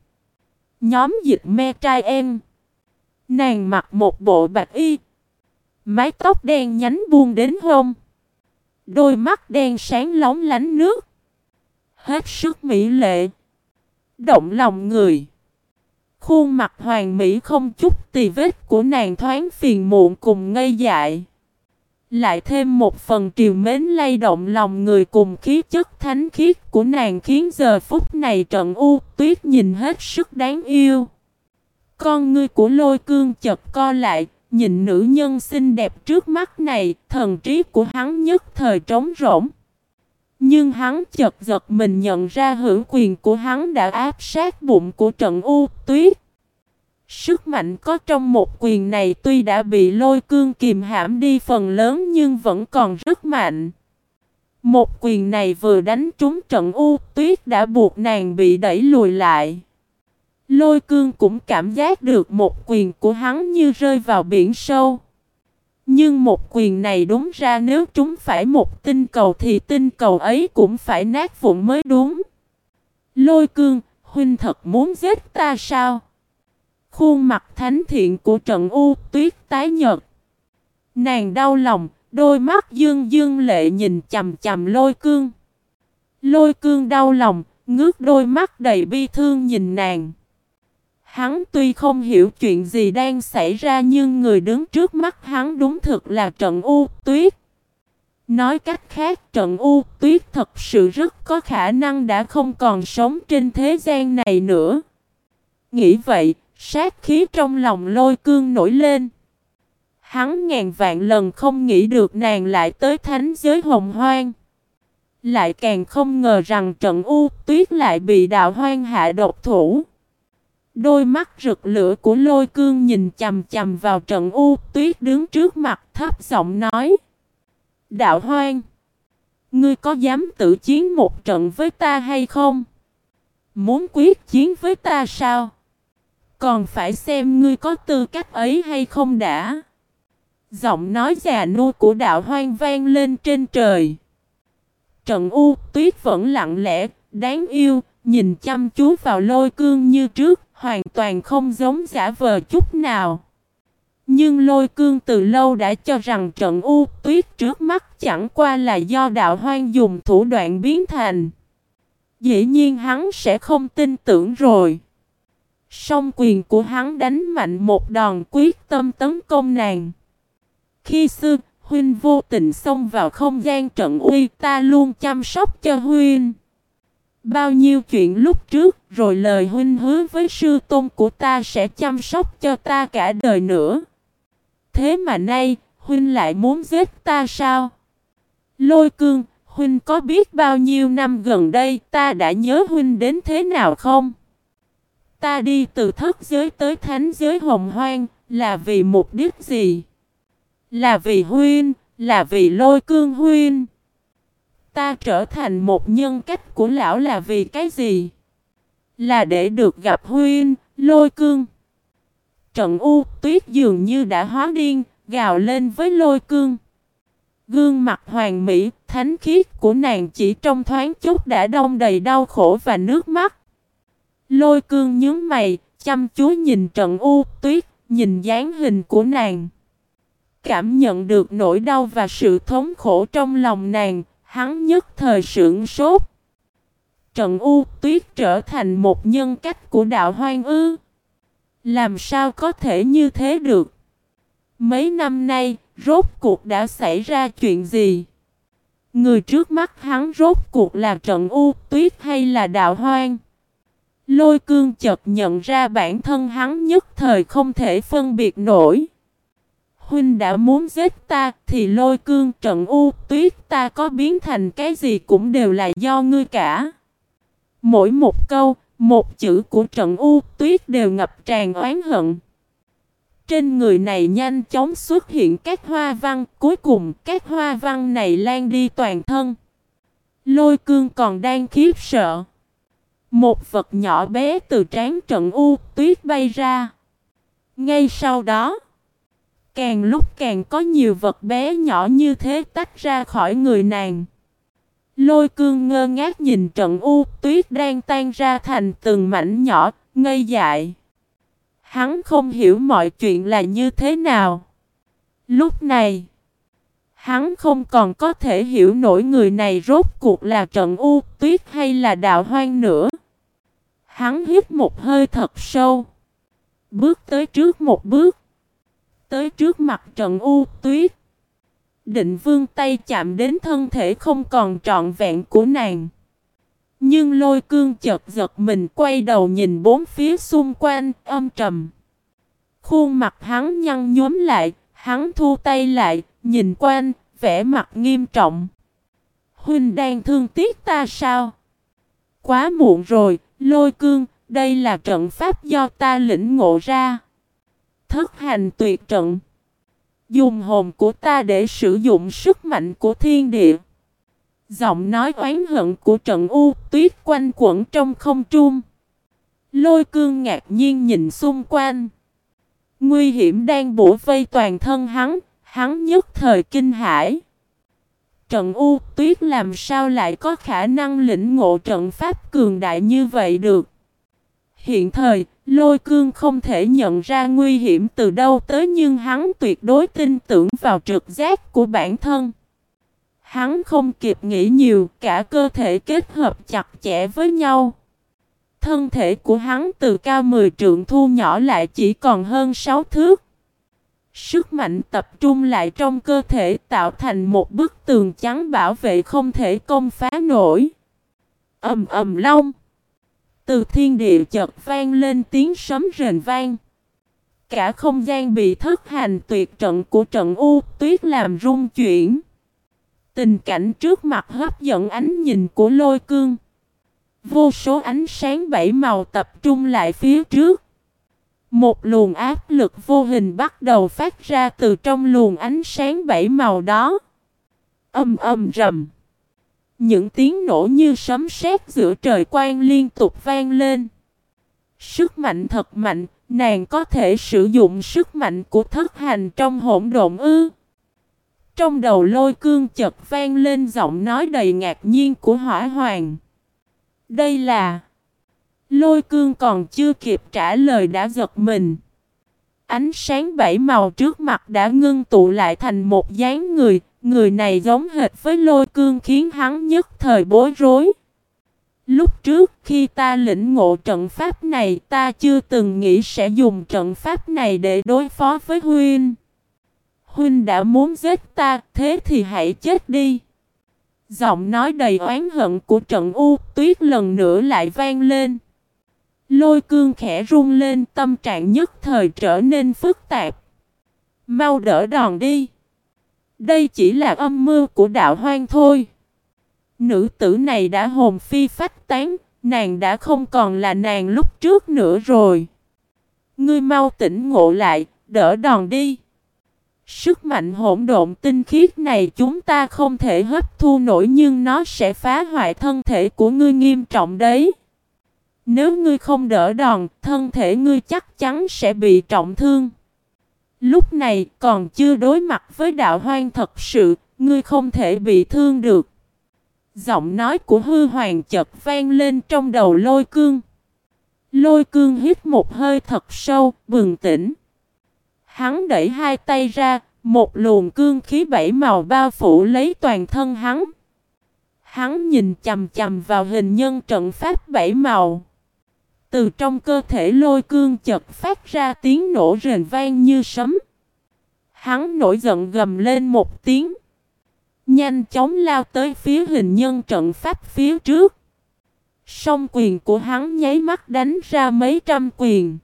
Nhóm dịch me trai em. Nàng mặc một bộ bạc y. Mái tóc đen nhánh buông đến hông. Đôi mắt đen sáng lóng lánh nước. Hết sức mỹ lệ. Động lòng người. Khuôn mặt hoàng mỹ không chút tì vết của nàng thoáng phiền muộn cùng ngây dại. Lại thêm một phần triều mến lay động lòng người cùng khí chất thánh khiết của nàng khiến giờ phút này trận u tuyết nhìn hết sức đáng yêu. Con ngươi của lôi cương chật co lại, nhìn nữ nhân xinh đẹp trước mắt này, thần trí của hắn nhất thời trống rỗng. Nhưng hắn chật giật mình nhận ra hữu quyền của hắn đã áp sát bụng của trận u tuyết. Sức mạnh có trong một quyền này tuy đã bị lôi cương kìm hãm đi phần lớn nhưng vẫn còn rất mạnh. Một quyền này vừa đánh trúng trận u tuyết đã buộc nàng bị đẩy lùi lại. Lôi cương cũng cảm giác được một quyền của hắn như rơi vào biển sâu. Nhưng một quyền này đúng ra nếu chúng phải một tinh cầu thì tinh cầu ấy cũng phải nát vụn mới đúng. Lôi cương, huynh thật muốn giết ta sao? Khuôn mặt thánh thiện của trận u tuyết tái nhợt. Nàng đau lòng, đôi mắt dương dương lệ nhìn chầm chầm lôi cương. Lôi cương đau lòng, ngước đôi mắt đầy bi thương nhìn nàng. Hắn tuy không hiểu chuyện gì đang xảy ra nhưng người đứng trước mắt hắn đúng thực là trận u tuyết. Nói cách khác trận u tuyết thật sự rất có khả năng đã không còn sống trên thế gian này nữa. Nghĩ vậy, sát khí trong lòng lôi cương nổi lên. Hắn ngàn vạn lần không nghĩ được nàng lại tới thánh giới hồng hoang. Lại càng không ngờ rằng trận u tuyết lại bị đạo hoang hạ độc thủ. Đôi mắt rực lửa của lôi cương nhìn chầm chầm vào trận u tuyết đứng trước mặt thấp giọng nói. Đạo hoang, ngươi có dám tự chiến một trận với ta hay không? Muốn quyết chiến với ta sao? Còn phải xem ngươi có tư cách ấy hay không đã. Giọng nói già nua của đạo hoang vang lên trên trời. Trận u tuyết vẫn lặng lẽ, đáng yêu, nhìn chăm chú vào lôi cương như trước, hoàn toàn không giống giả vờ chút nào. Nhưng lôi cương từ lâu đã cho rằng trận u tuyết trước mắt chẳng qua là do đạo hoang dùng thủ đoạn biến thành. Dĩ nhiên hắn sẽ không tin tưởng rồi. Song quyền của hắn đánh mạnh một đòn quyết tâm tấn công nàng. Khi xưa, Huynh vô tình xông vào không gian trận uy ta luôn chăm sóc cho Huynh. Bao nhiêu chuyện lúc trước rồi lời Huynh hứa với sư tôn của ta sẽ chăm sóc cho ta cả đời nữa. Thế mà nay, Huynh lại muốn giết ta sao? Lôi cương, Huynh có biết bao nhiêu năm gần đây ta đã nhớ Huynh đến thế nào không? Ta đi từ thất giới tới thánh giới hồng hoang là vì mục đích gì? Là vì Huynh, là vì lôi cương Huynh. Ta trở thành một nhân cách của lão là vì cái gì? Là để được gặp huyên lôi cương. Trận u tuyết dường như đã hóa điên, gào lên với lôi cương. Gương mặt hoàng mỹ, thánh khiết của nàng chỉ trong thoáng chút đã đông đầy đau khổ và nước mắt. Lôi cương nhớ mày, chăm chú nhìn trận u tuyết, nhìn dáng hình của nàng. Cảm nhận được nỗi đau và sự thống khổ trong lòng nàng, hắn nhất thời sưởng sốt. Trận u tuyết trở thành một nhân cách của đạo hoang ư. Làm sao có thể như thế được? Mấy năm nay, rốt cuộc đã xảy ra chuyện gì? Người trước mắt hắn rốt cuộc là trận u tuyết hay là đạo hoang? Lôi cương chợt nhận ra bản thân hắn nhất thời không thể phân biệt nổi. Huynh đã muốn giết ta thì lôi cương trận u tuyết ta có biến thành cái gì cũng đều là do ngươi cả. Mỗi một câu, một chữ của trận u tuyết đều ngập tràn oán hận. Trên người này nhanh chóng xuất hiện các hoa văn, cuối cùng các hoa văn này lan đi toàn thân. Lôi cương còn đang khiếp sợ. Một vật nhỏ bé từ trán trận u tuyết bay ra. Ngay sau đó, càng lúc càng có nhiều vật bé nhỏ như thế tách ra khỏi người nàng. Lôi cương ngơ ngác nhìn trận u tuyết đang tan ra thành từng mảnh nhỏ, ngây dại. Hắn không hiểu mọi chuyện là như thế nào. Lúc này, hắn không còn có thể hiểu nổi người này rốt cuộc là trận u tuyết hay là đạo hoang nữa. Hắn hít một hơi thật sâu. Bước tới trước một bước. Tới trước mặt trận u tuyết. Định vương tay chạm đến thân thể không còn trọn vẹn của nàng. Nhưng lôi cương chợt giật mình quay đầu nhìn bốn phía xung quanh âm trầm. Khuôn mặt hắn nhăn nhóm lại, hắn thu tay lại, nhìn quanh, vẻ mặt nghiêm trọng. Huynh đang thương tiếc ta sao? Quá muộn rồi, lôi cương, đây là trận pháp do ta lĩnh ngộ ra. Thất hành tuyệt trận. Dùng hồn của ta để sử dụng sức mạnh của thiên địa. Giọng nói oán hận của trận u tuyết quanh quẩn trong không trung. Lôi cương ngạc nhiên nhìn xung quanh. Nguy hiểm đang bủa vây toàn thân hắn, hắn nhất thời kinh hãi. Trận u tuyết làm sao lại có khả năng lĩnh ngộ trận pháp cường đại như vậy được. Hiện thời, lôi cương không thể nhận ra nguy hiểm từ đâu tới nhưng hắn tuyệt đối tin tưởng vào trực giác của bản thân. Hắn không kịp nghĩ nhiều, cả cơ thể kết hợp chặt chẽ với nhau. Thân thể của hắn từ cao 10 trượng thu nhỏ lại chỉ còn hơn 6 thước. Sức mạnh tập trung lại trong cơ thể tạo thành một bức tường trắng bảo vệ không thể công phá nổi. ầm ầm long. Từ thiên địa chợt vang lên tiếng sấm rền vang. Cả không gian bị thất hành tuyệt trận của trận U tuyết làm rung chuyển. Tình cảnh trước mặt hấp dẫn ánh nhìn của lôi cương. Vô số ánh sáng bảy màu tập trung lại phía trước. Một luồng áp lực vô hình bắt đầu phát ra từ trong luồng ánh sáng bảy màu đó. Âm âm rầm. Những tiếng nổ như sấm sét giữa trời quang liên tục vang lên. Sức mạnh thật mạnh, nàng có thể sử dụng sức mạnh của thất hành trong hỗn độn ư. Trong đầu lôi cương chợt vang lên giọng nói đầy ngạc nhiên của hỏa hoàng. Đây là... Lôi cương còn chưa kịp trả lời đã giật mình. Ánh sáng bảy màu trước mặt đã ngưng tụ lại thành một dáng người, người này giống hệt với lôi cương khiến hắn nhất thời bối rối. Lúc trước khi ta lĩnh ngộ trận pháp này ta chưa từng nghĩ sẽ dùng trận pháp này để đối phó với Huynh. Huynh đã muốn giết ta, thế thì hãy chết đi. Giọng nói đầy oán hận của trận U tuyết lần nữa lại vang lên. Lôi cương khẽ run lên tâm trạng nhất thời trở nên phức tạp. Mau đỡ đòn đi. Đây chỉ là âm mưu của đạo hoang thôi. Nữ tử này đã hồn phi phách tán, nàng đã không còn là nàng lúc trước nữa rồi. Ngươi mau tỉnh ngộ lại, đỡ đòn đi. Sức mạnh hỗn độn tinh khiết này chúng ta không thể hấp thu nổi nhưng nó sẽ phá hoại thân thể của ngươi nghiêm trọng đấy. Nếu ngươi không đỡ đòn, thân thể ngươi chắc chắn sẽ bị trọng thương. Lúc này còn chưa đối mặt với đạo hoang thật sự, ngươi không thể bị thương được. Giọng nói của hư hoàng chợt vang lên trong đầu lôi cương. Lôi cương hít một hơi thật sâu, bừng tỉnh. Hắn đẩy hai tay ra, một luồng cương khí bảy màu bao phủ lấy toàn thân hắn. Hắn nhìn chầm chầm vào hình nhân trận pháp bảy màu. Từ trong cơ thể lôi cương chợt phát ra tiếng nổ rền vang như sấm. Hắn nổi giận gầm lên một tiếng. Nhanh chóng lao tới phía hình nhân trận pháp phía trước. Song quyền của hắn nháy mắt đánh ra mấy trăm quyền.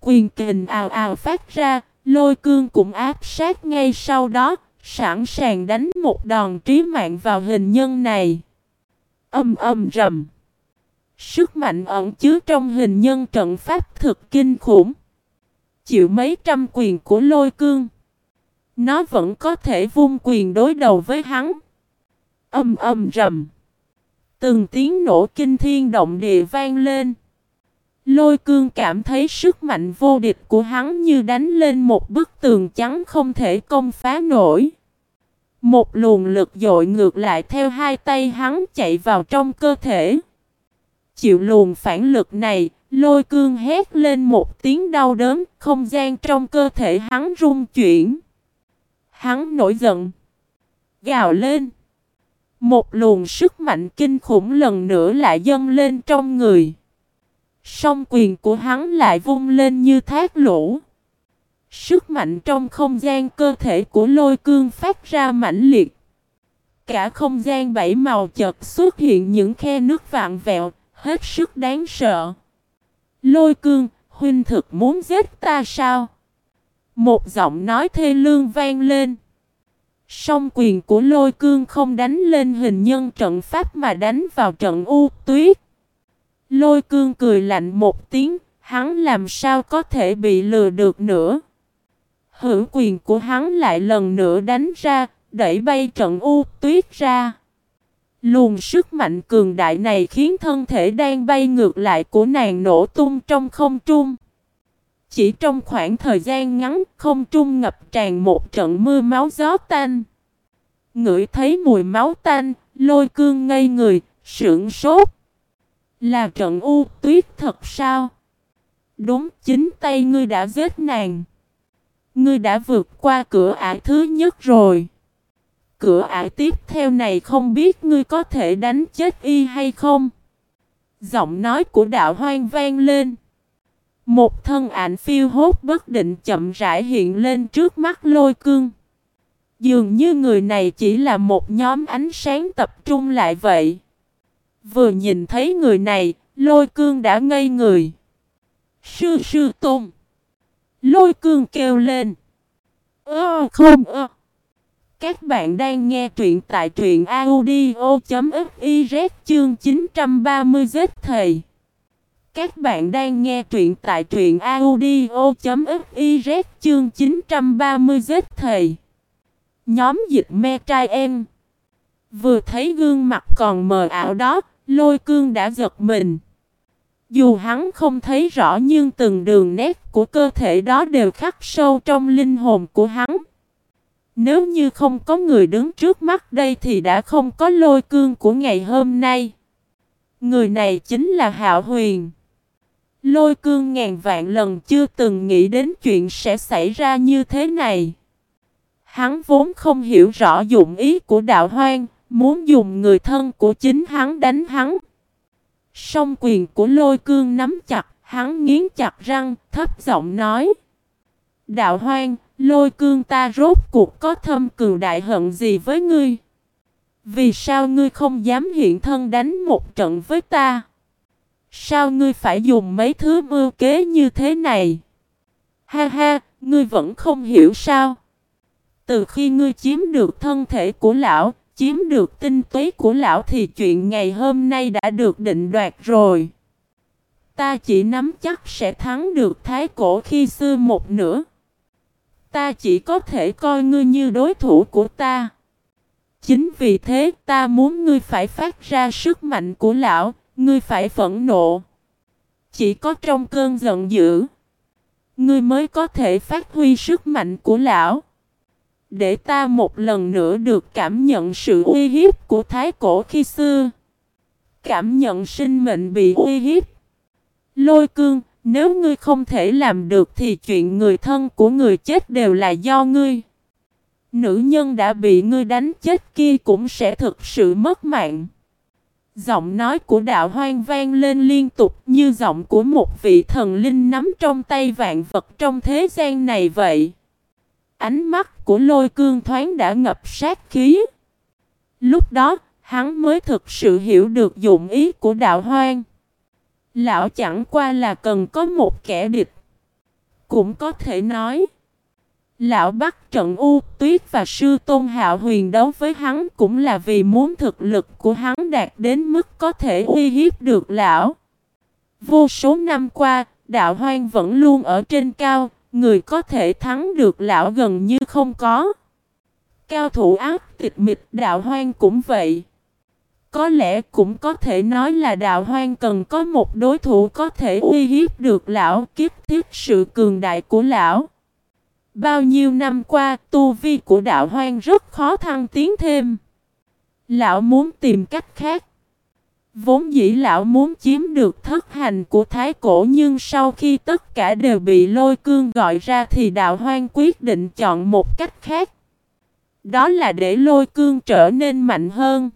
Quyền kình ào ào phát ra, lôi cương cũng áp sát ngay sau đó, sẵn sàng đánh một đòn trí mạng vào hình nhân này. Âm âm rầm. Sức mạnh ẩn chứa trong hình nhân trận pháp thực kinh khủng. Chịu mấy trăm quyền của lôi cương. Nó vẫn có thể vung quyền đối đầu với hắn. Âm âm rầm. Từng tiếng nổ kinh thiên động địa vang lên. Lôi cương cảm thấy sức mạnh vô địch của hắn như đánh lên một bức tường trắng không thể công phá nổi. Một luồng lực dội ngược lại theo hai tay hắn chạy vào trong cơ thể. Chịu luồng phản lực này, lôi cương hét lên một tiếng đau đớn, không gian trong cơ thể hắn rung chuyển. Hắn nổi giận. Gào lên. Một luồng sức mạnh kinh khủng lần nữa lại dâng lên trong người. Song quyền của hắn lại vung lên như thác lũ. Sức mạnh trong không gian cơ thể của lôi cương phát ra mãnh liệt. Cả không gian bảy màu chợt xuất hiện những khe nước vạn vẹo, hết sức đáng sợ. Lôi cương, huynh thực muốn giết ta sao? Một giọng nói thê lương vang lên. Song quyền của lôi cương không đánh lên hình nhân trận pháp mà đánh vào trận u tuyết. Lôi cương cười lạnh một tiếng, hắn làm sao có thể bị lừa được nữa. Hữu quyền của hắn lại lần nữa đánh ra, đẩy bay trận u tuyết ra. Luồng sức mạnh cường đại này khiến thân thể đang bay ngược lại của nàng nổ tung trong không trung. Chỉ trong khoảng thời gian ngắn, không trung ngập tràn một trận mưa máu gió tanh. Ngửi thấy mùi máu tanh, lôi cương ngây người, sưởng sốt. Là trận u tuyết thật sao? Đúng chính tay ngươi đã giết nàng. Ngươi đã vượt qua cửa ải thứ nhất rồi. Cửa ải tiếp theo này không biết ngươi có thể đánh chết y hay không? Giọng nói của đạo hoang vang lên. Một thân ảnh phiêu hốt bất định chậm rãi hiện lên trước mắt lôi cương. Dường như người này chỉ là một nhóm ánh sáng tập trung lại vậy. Vừa nhìn thấy người này, lôi cương đã ngây người. Sư sư tung. Lôi cương kêu lên. Ơ không ơ. Các bạn đang nghe truyện tại truyện audio.fiz chương 930 giết thầy. Các bạn đang nghe truyện tại truyện audio.fiz chương 930 giết thầy. Nhóm dịch me trai em. Vừa thấy gương mặt còn mờ ảo đó, lôi cương đã giật mình. Dù hắn không thấy rõ nhưng từng đường nét của cơ thể đó đều khắc sâu trong linh hồn của hắn. Nếu như không có người đứng trước mắt đây thì đã không có lôi cương của ngày hôm nay. Người này chính là Hạo Huyền. Lôi cương ngàn vạn lần chưa từng nghĩ đến chuyện sẽ xảy ra như thế này. Hắn vốn không hiểu rõ dụng ý của đạo hoang, muốn dùng người thân của chính hắn đánh hắn. Song quyền của lôi cương nắm chặt, hắn nghiến chặt răng, thấp giọng nói. Đạo hoang, lôi cương ta rốt cuộc có thâm cừu đại hận gì với ngươi? Vì sao ngươi không dám hiện thân đánh một trận với ta? Sao ngươi phải dùng mấy thứ mưu kế như thế này? Ha ha, ngươi vẫn không hiểu sao? Từ khi ngươi chiếm được thân thể của lão, chiếm được tinh túy của lão thì chuyện ngày hôm nay đã được định đoạt rồi. Ta chỉ nắm chắc sẽ thắng được thái cổ khi xưa một nửa. Ta chỉ có thể coi ngươi như đối thủ của ta. Chính vì thế ta muốn ngươi phải phát ra sức mạnh của lão, ngươi phải phẫn nộ. Chỉ có trong cơn giận dữ, ngươi mới có thể phát huy sức mạnh của lão. Để ta một lần nữa được cảm nhận sự uy hiếp của thái cổ khi xưa. Cảm nhận sinh mệnh bị uy hiếp. Lôi cương, nếu ngươi không thể làm được thì chuyện người thân của người chết đều là do ngươi. Nữ nhân đã bị ngươi đánh chết kia cũng sẽ thực sự mất mạng. Giọng nói của đạo hoang vang lên liên tục như giọng của một vị thần linh nắm trong tay vạn vật trong thế gian này vậy. Ánh mắt của lôi cương thoáng đã ngập sát khí. Lúc đó, hắn mới thực sự hiểu được dụng ý của đạo hoang. Lão chẳng qua là cần có một kẻ địch. Cũng có thể nói. Lão bắt trận U Tuyết và Sư Tôn Hạo Huyền đấu với hắn cũng là vì muốn thực lực của hắn đạt đến mức có thể uy hiếp được lão. Vô số năm qua, đạo hoang vẫn luôn ở trên cao, người có thể thắng được lão gần như không có. Cao thủ ác tịch mịch đạo hoang cũng vậy. Có lẽ cũng có thể nói là đạo hoang cần có một đối thủ có thể uy hiếp được lão kiếp thiết sự cường đại của lão. Bao nhiêu năm qua, tu vi của đạo hoang rất khó thăng tiến thêm. Lão muốn tìm cách khác. Vốn dĩ lão muốn chiếm được thất hành của thái cổ, nhưng sau khi tất cả đều bị lôi cương gọi ra thì đạo hoang quyết định chọn một cách khác. Đó là để lôi cương trở nên mạnh hơn.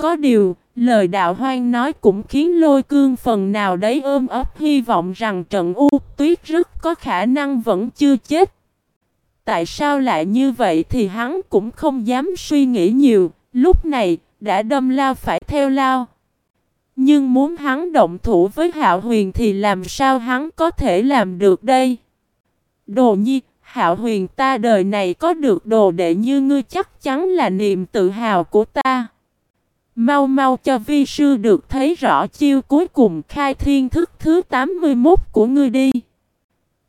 Có điều, lời đạo hoang nói cũng khiến lôi cương phần nào đấy ôm ấp hy vọng rằng trận u tuyết rất có khả năng vẫn chưa chết. Tại sao lại như vậy thì hắn cũng không dám suy nghĩ nhiều, lúc này đã đâm lao phải theo lao. Nhưng muốn hắn động thủ với Hạo Huyền thì làm sao hắn có thể làm được đây? Đồ nhi, Hạo Huyền ta đời này có được đồ đệ như ngươi chắc chắn là niềm tự hào của ta. Mau mau cho vi sư được thấy rõ chiêu cuối cùng khai thiên thức thứ 81 của ngươi đi.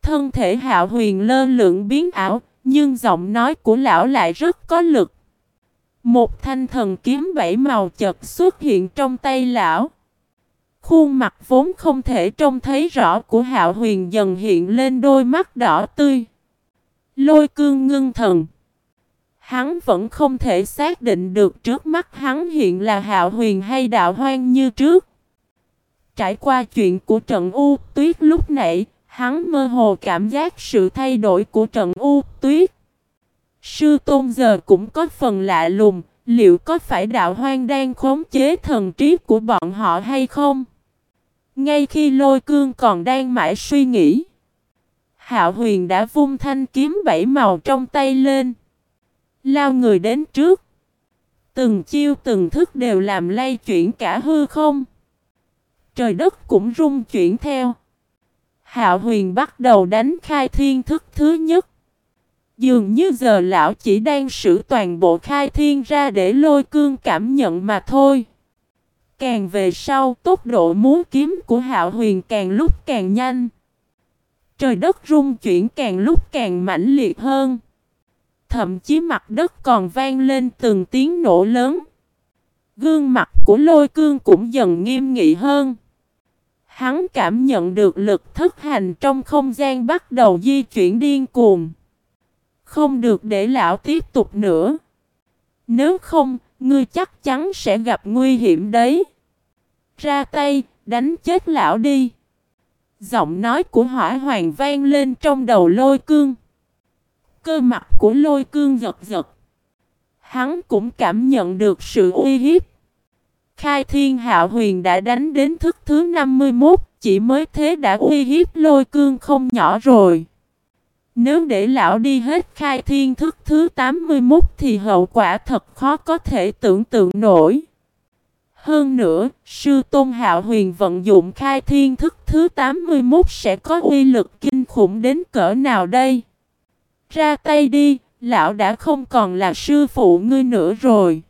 Thân thể hạo huyền lơ lượng biến ảo, nhưng giọng nói của lão lại rất có lực. Một thanh thần kiếm bảy màu chật xuất hiện trong tay lão. Khuôn mặt vốn không thể trông thấy rõ của hạo huyền dần hiện lên đôi mắt đỏ tươi. Lôi cương ngưng thần. Hắn vẫn không thể xác định được trước mắt hắn hiện là hạo huyền hay đạo hoang như trước. Trải qua chuyện của trận U tuyết lúc nãy, hắn mơ hồ cảm giác sự thay đổi của trận U tuyết. Sư tôn giờ cũng có phần lạ lùng, liệu có phải đạo hoang đang khống chế thần trí của bọn họ hay không? Ngay khi lôi cương còn đang mãi suy nghĩ, Hạo huyền đã vung thanh kiếm bảy màu trong tay lên. Lao người đến trước. Từng chiêu từng thức đều làm lay chuyển cả hư không. Trời đất cũng rung chuyển theo. Hạo huyền bắt đầu đánh khai thiên thức thứ nhất. Dường như giờ lão chỉ đang sử toàn bộ khai thiên ra để lôi cương cảm nhận mà thôi. Càng về sau, tốc độ muốn kiếm của hạo huyền càng lúc càng nhanh. Trời đất rung chuyển càng lúc càng mãnh liệt hơn. Thậm chí mặt đất còn vang lên từng tiếng nổ lớn. Gương mặt của lôi cương cũng dần nghiêm nghị hơn. Hắn cảm nhận được lực thức hành trong không gian bắt đầu di chuyển điên cuồng. Không được để lão tiếp tục nữa. Nếu không, ngươi chắc chắn sẽ gặp nguy hiểm đấy. Ra tay, đánh chết lão đi. Giọng nói của hỏa hoàng vang lên trong đầu lôi cương. Cơ mặt của lôi cương giật giật. Hắn cũng cảm nhận được sự uy hiếp. Khai thiên hạo huyền đã đánh đến thức thứ 51, chỉ mới thế đã uy hiếp lôi cương không nhỏ rồi. Nếu để lão đi hết khai thiên thức thứ 81 thì hậu quả thật khó có thể tưởng tượng nổi. Hơn nữa, sư Tôn Hạo Huyền vận dụng khai thiên thức thứ 81 sẽ có uy lực kinh khủng đến cỡ nào đây? Ra tay đi, lão đã không còn là sư phụ ngươi nữa rồi.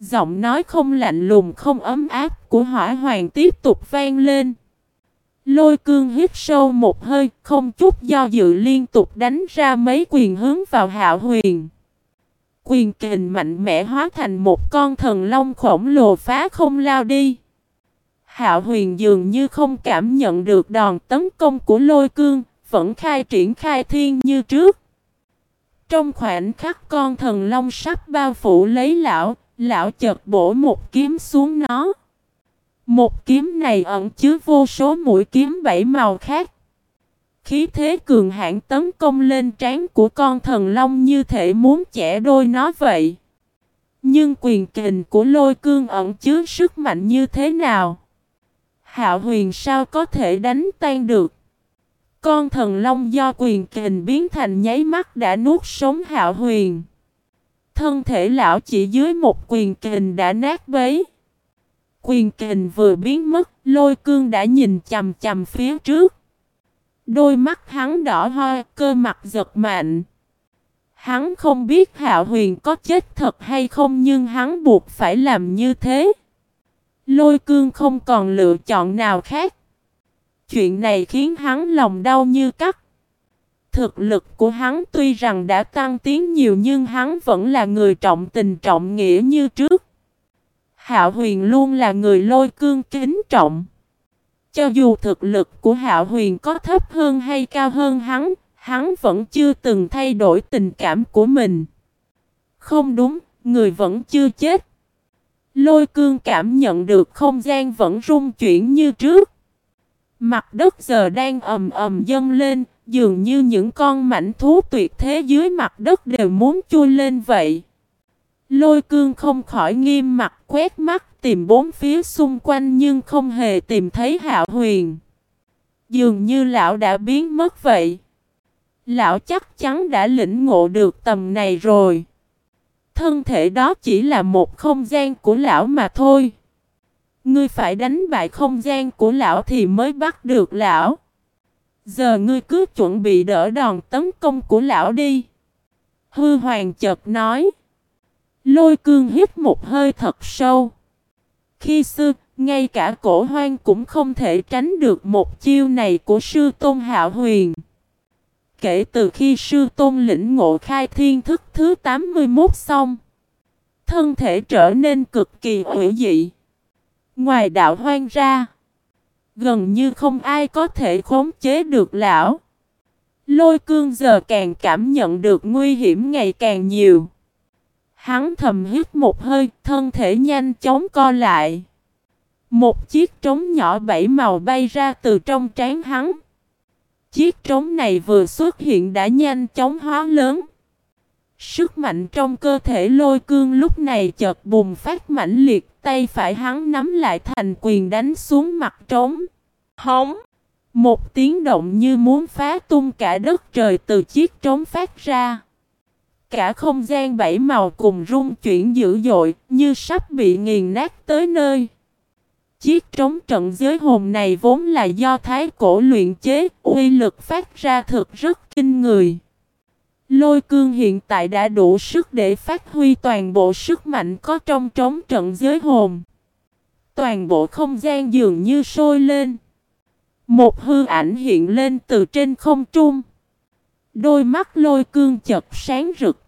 Giọng nói không lạnh lùng không ấm áp của hỏa hoàng tiếp tục vang lên. Lôi cương hít sâu một hơi, không chút do dự liên tục đánh ra mấy quyền hướng vào hạo huyền. Quyền kình mạnh mẽ hóa thành một con thần long khổng lồ phá không lao đi. Hạo huyền dường như không cảm nhận được đòn tấn công của lôi cương, vẫn khai triển khai thiên như trước. Trong khoảnh khắc con thần long sắp bao phủ lấy lão, lão chợt bổ một kiếm xuống nó. Một kiếm này ẩn chứa vô số mũi kiếm bảy màu khác. Khí thế cường hãn tấn công lên trán của con thần long như thể muốn chẻ đôi nó vậy. Nhưng quyền kình của lôi cương ẩn chứa sức mạnh như thế nào? Hạo huyền sao có thể đánh tan được? Con thần long do quyền kình biến thành nháy mắt đã nuốt sống hạo huyền. Thân thể lão chỉ dưới một quyền kình đã nát bấy. Quyền kình vừa biến mất, lôi cương đã nhìn chầm chầm phía trước. Đôi mắt hắn đỏ hoe, cơ mặt giật mạnh. Hắn không biết Hạo Huyền có chết thật hay không nhưng hắn buộc phải làm như thế. Lôi cương không còn lựa chọn nào khác. Chuyện này khiến hắn lòng đau như cắt. Thực lực của hắn tuy rằng đã tăng tiến nhiều nhưng hắn vẫn là người trọng tình trọng nghĩa như trước. Hạo huyền luôn là người lôi cương kính trọng. Cho dù thực lực của Hạo huyền có thấp hơn hay cao hơn hắn, hắn vẫn chưa từng thay đổi tình cảm của mình. Không đúng, người vẫn chưa chết. Lôi cương cảm nhận được không gian vẫn rung chuyển như trước. Mặt đất giờ đang ầm ầm dâng lên, dường như những con mảnh thú tuyệt thế dưới mặt đất đều muốn chui lên vậy. Lôi cương không khỏi nghiêm mặt quét mắt tìm bốn phía xung quanh nhưng không hề tìm thấy hạo huyền. Dường như lão đã biến mất vậy. Lão chắc chắn đã lĩnh ngộ được tầm này rồi. Thân thể đó chỉ là một không gian của lão mà thôi. Ngươi phải đánh bại không gian của lão thì mới bắt được lão. Giờ ngươi cứ chuẩn bị đỡ đòn tấn công của lão đi. Hư hoàng chợt nói. Lôi cương hít một hơi thật sâu. Khi xưa, ngay cả cổ hoang cũng không thể tránh được một chiêu này của sư tôn hạo huyền. Kể từ khi sư tôn lĩnh ngộ khai thiên thức thứ 81 xong, thân thể trở nên cực kỳ hữu dị. Ngoài đạo hoang ra, gần như không ai có thể khống chế được lão. Lôi cương giờ càng cảm nhận được nguy hiểm ngày càng nhiều. Hắn thầm hít một hơi, thân thể nhanh chóng co lại. Một chiếc trống nhỏ bảy màu bay ra từ trong trán hắn. Chiếc trống này vừa xuất hiện đã nhanh chóng hóa lớn. Sức mạnh trong cơ thể lôi cương lúc này chợt bùng phát mãnh liệt, tay phải hắn nắm lại thành quyền đánh xuống mặt trống. Hống! Một tiếng động như muốn phá tung cả đất trời từ chiếc trống phát ra. Cả không gian bảy màu cùng rung chuyển dữ dội, như sắp bị nghiền nát tới nơi. Chiếc trống trận giới hồn này vốn là do thái cổ luyện chế, uy lực phát ra thực rất kinh người. Lôi cương hiện tại đã đủ sức để phát huy toàn bộ sức mạnh có trong trống trận giới hồn. Toàn bộ không gian dường như sôi lên. Một hư ảnh hiện lên từ trên không trung. Đôi mắt lôi cương chật sáng rực.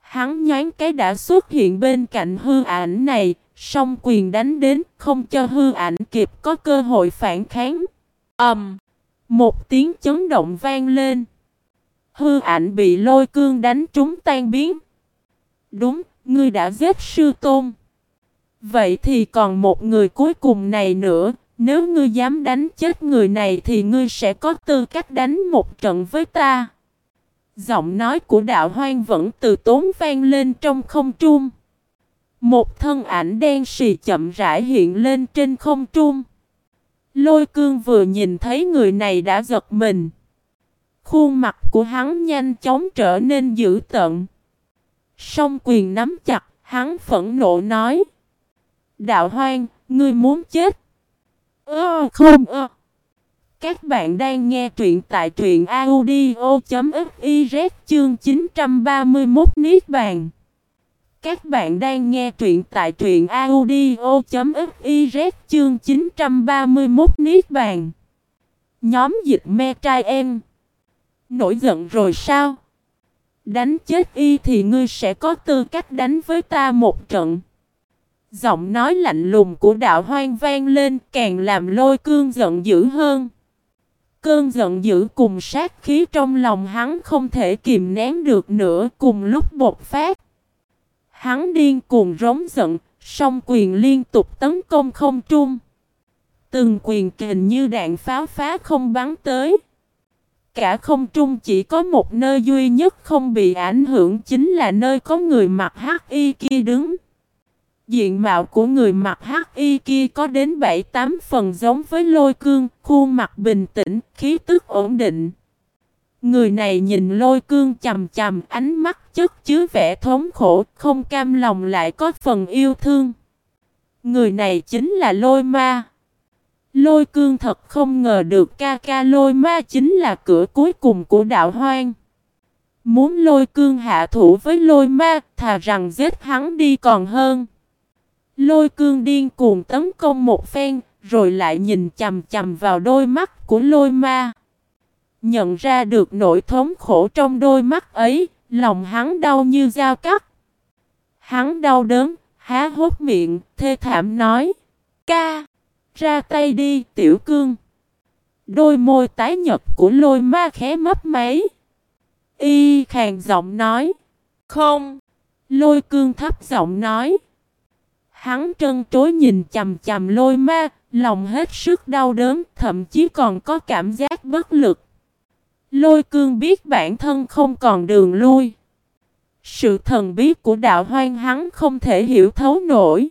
Hắn nhán cái đã xuất hiện bên cạnh hư ảnh này, song quyền đánh đến không cho hư ảnh kịp có cơ hội phản kháng. ầm, um, Một tiếng chấn động vang lên. Hư ảnh bị lôi cương đánh trúng tan biến. Đúng, ngươi đã giết sư tôn. Vậy thì còn một người cuối cùng này nữa, nếu ngươi dám đánh chết người này thì ngươi sẽ có tư cách đánh một trận với ta. Giọng nói của đạo hoang vẫn từ tốn vang lên trong không trung. Một thân ảnh đen xì chậm rãi hiện lên trên không trung. Lôi cương vừa nhìn thấy người này đã giật mình. Khuôn mặt của hắn nhanh chóng trở nên dữ tợn. Song quyền nắm chặt, hắn phẫn nộ nói. Đạo hoang, ngươi muốn chết. Ơ không ơ. Các bạn đang nghe truyện tại truyện audio.fiz chương 931 Niết Bàn. Các bạn đang nghe truyện tại truyện audio.fiz chương 931 Niết Bàn. Nhóm dịch me trai em. Nổi giận rồi sao? Đánh chết y thì ngươi sẽ có tư cách đánh với ta một trận. Giọng nói lạnh lùng của đạo hoang vang lên càng làm lôi cương giận dữ hơn. Cơn giận dữ cùng sát khí trong lòng hắn không thể kìm nén được nữa cùng lúc bột phát. Hắn điên cuồng rống giận, song quyền liên tục tấn công không trung. Từng quyền kình như đạn pháo phá không bắn tới. Cả không trung chỉ có một nơi duy nhất không bị ảnh hưởng chính là nơi có người mặc hắc y kia đứng. Diện mạo của người mặc hắc y kia có đến 7-8 phần giống với lôi cương, khuôn mặt bình tĩnh, khí tức ổn định. Người này nhìn lôi cương chầm chầm, ánh mắt chất chứa vẻ thống khổ, không cam lòng lại có phần yêu thương. Người này chính là lôi ma. Lôi cương thật không ngờ được ca ca lôi ma chính là cửa cuối cùng của đạo hoang. Muốn lôi cương hạ thủ với lôi ma, thà rằng giết hắn đi còn hơn. Lôi cương điên cuồng tấn công một phen, rồi lại nhìn chầm chầm vào đôi mắt của lôi ma. Nhận ra được nỗi thống khổ trong đôi mắt ấy, lòng hắn đau như dao cắt. Hắn đau đớn, há hốt miệng, thê thảm nói. Ca, ra tay đi, tiểu cương. Đôi môi tái nhật của lôi ma khé mấp máy. Y khàn giọng nói. Không. Lôi cương thấp giọng nói. Hắn trân trối nhìn chầm chầm lôi ma, lòng hết sức đau đớn, thậm chí còn có cảm giác bất lực. Lôi cương biết bản thân không còn đường lui. Sự thần bí của đạo hoang hắn không thể hiểu thấu nổi.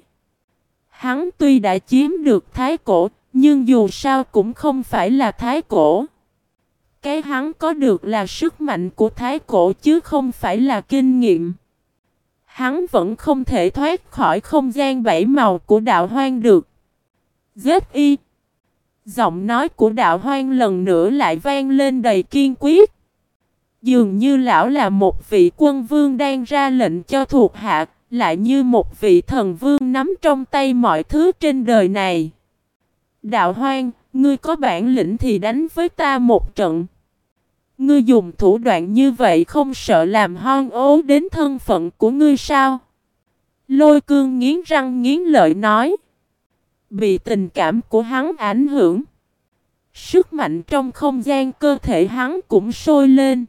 Hắn tuy đã chiếm được thái cổ, nhưng dù sao cũng không phải là thái cổ. Cái hắn có được là sức mạnh của thái cổ chứ không phải là kinh nghiệm. Hắn vẫn không thể thoát khỏi không gian bảy màu của đạo hoang được. Giết y. Giọng nói của đạo hoang lần nữa lại vang lên đầy kiên quyết. Dường như lão là một vị quân vương đang ra lệnh cho thuộc hạ, lại như một vị thần vương nắm trong tay mọi thứ trên đời này. Đạo hoang, ngươi có bản lĩnh thì đánh với ta một trận. Ngươi dùng thủ đoạn như vậy không sợ làm hon ố đến thân phận của ngươi sao? Lôi cương nghiến răng nghiến lợi nói. Bị tình cảm của hắn ảnh hưởng. Sức mạnh trong không gian cơ thể hắn cũng sôi lên.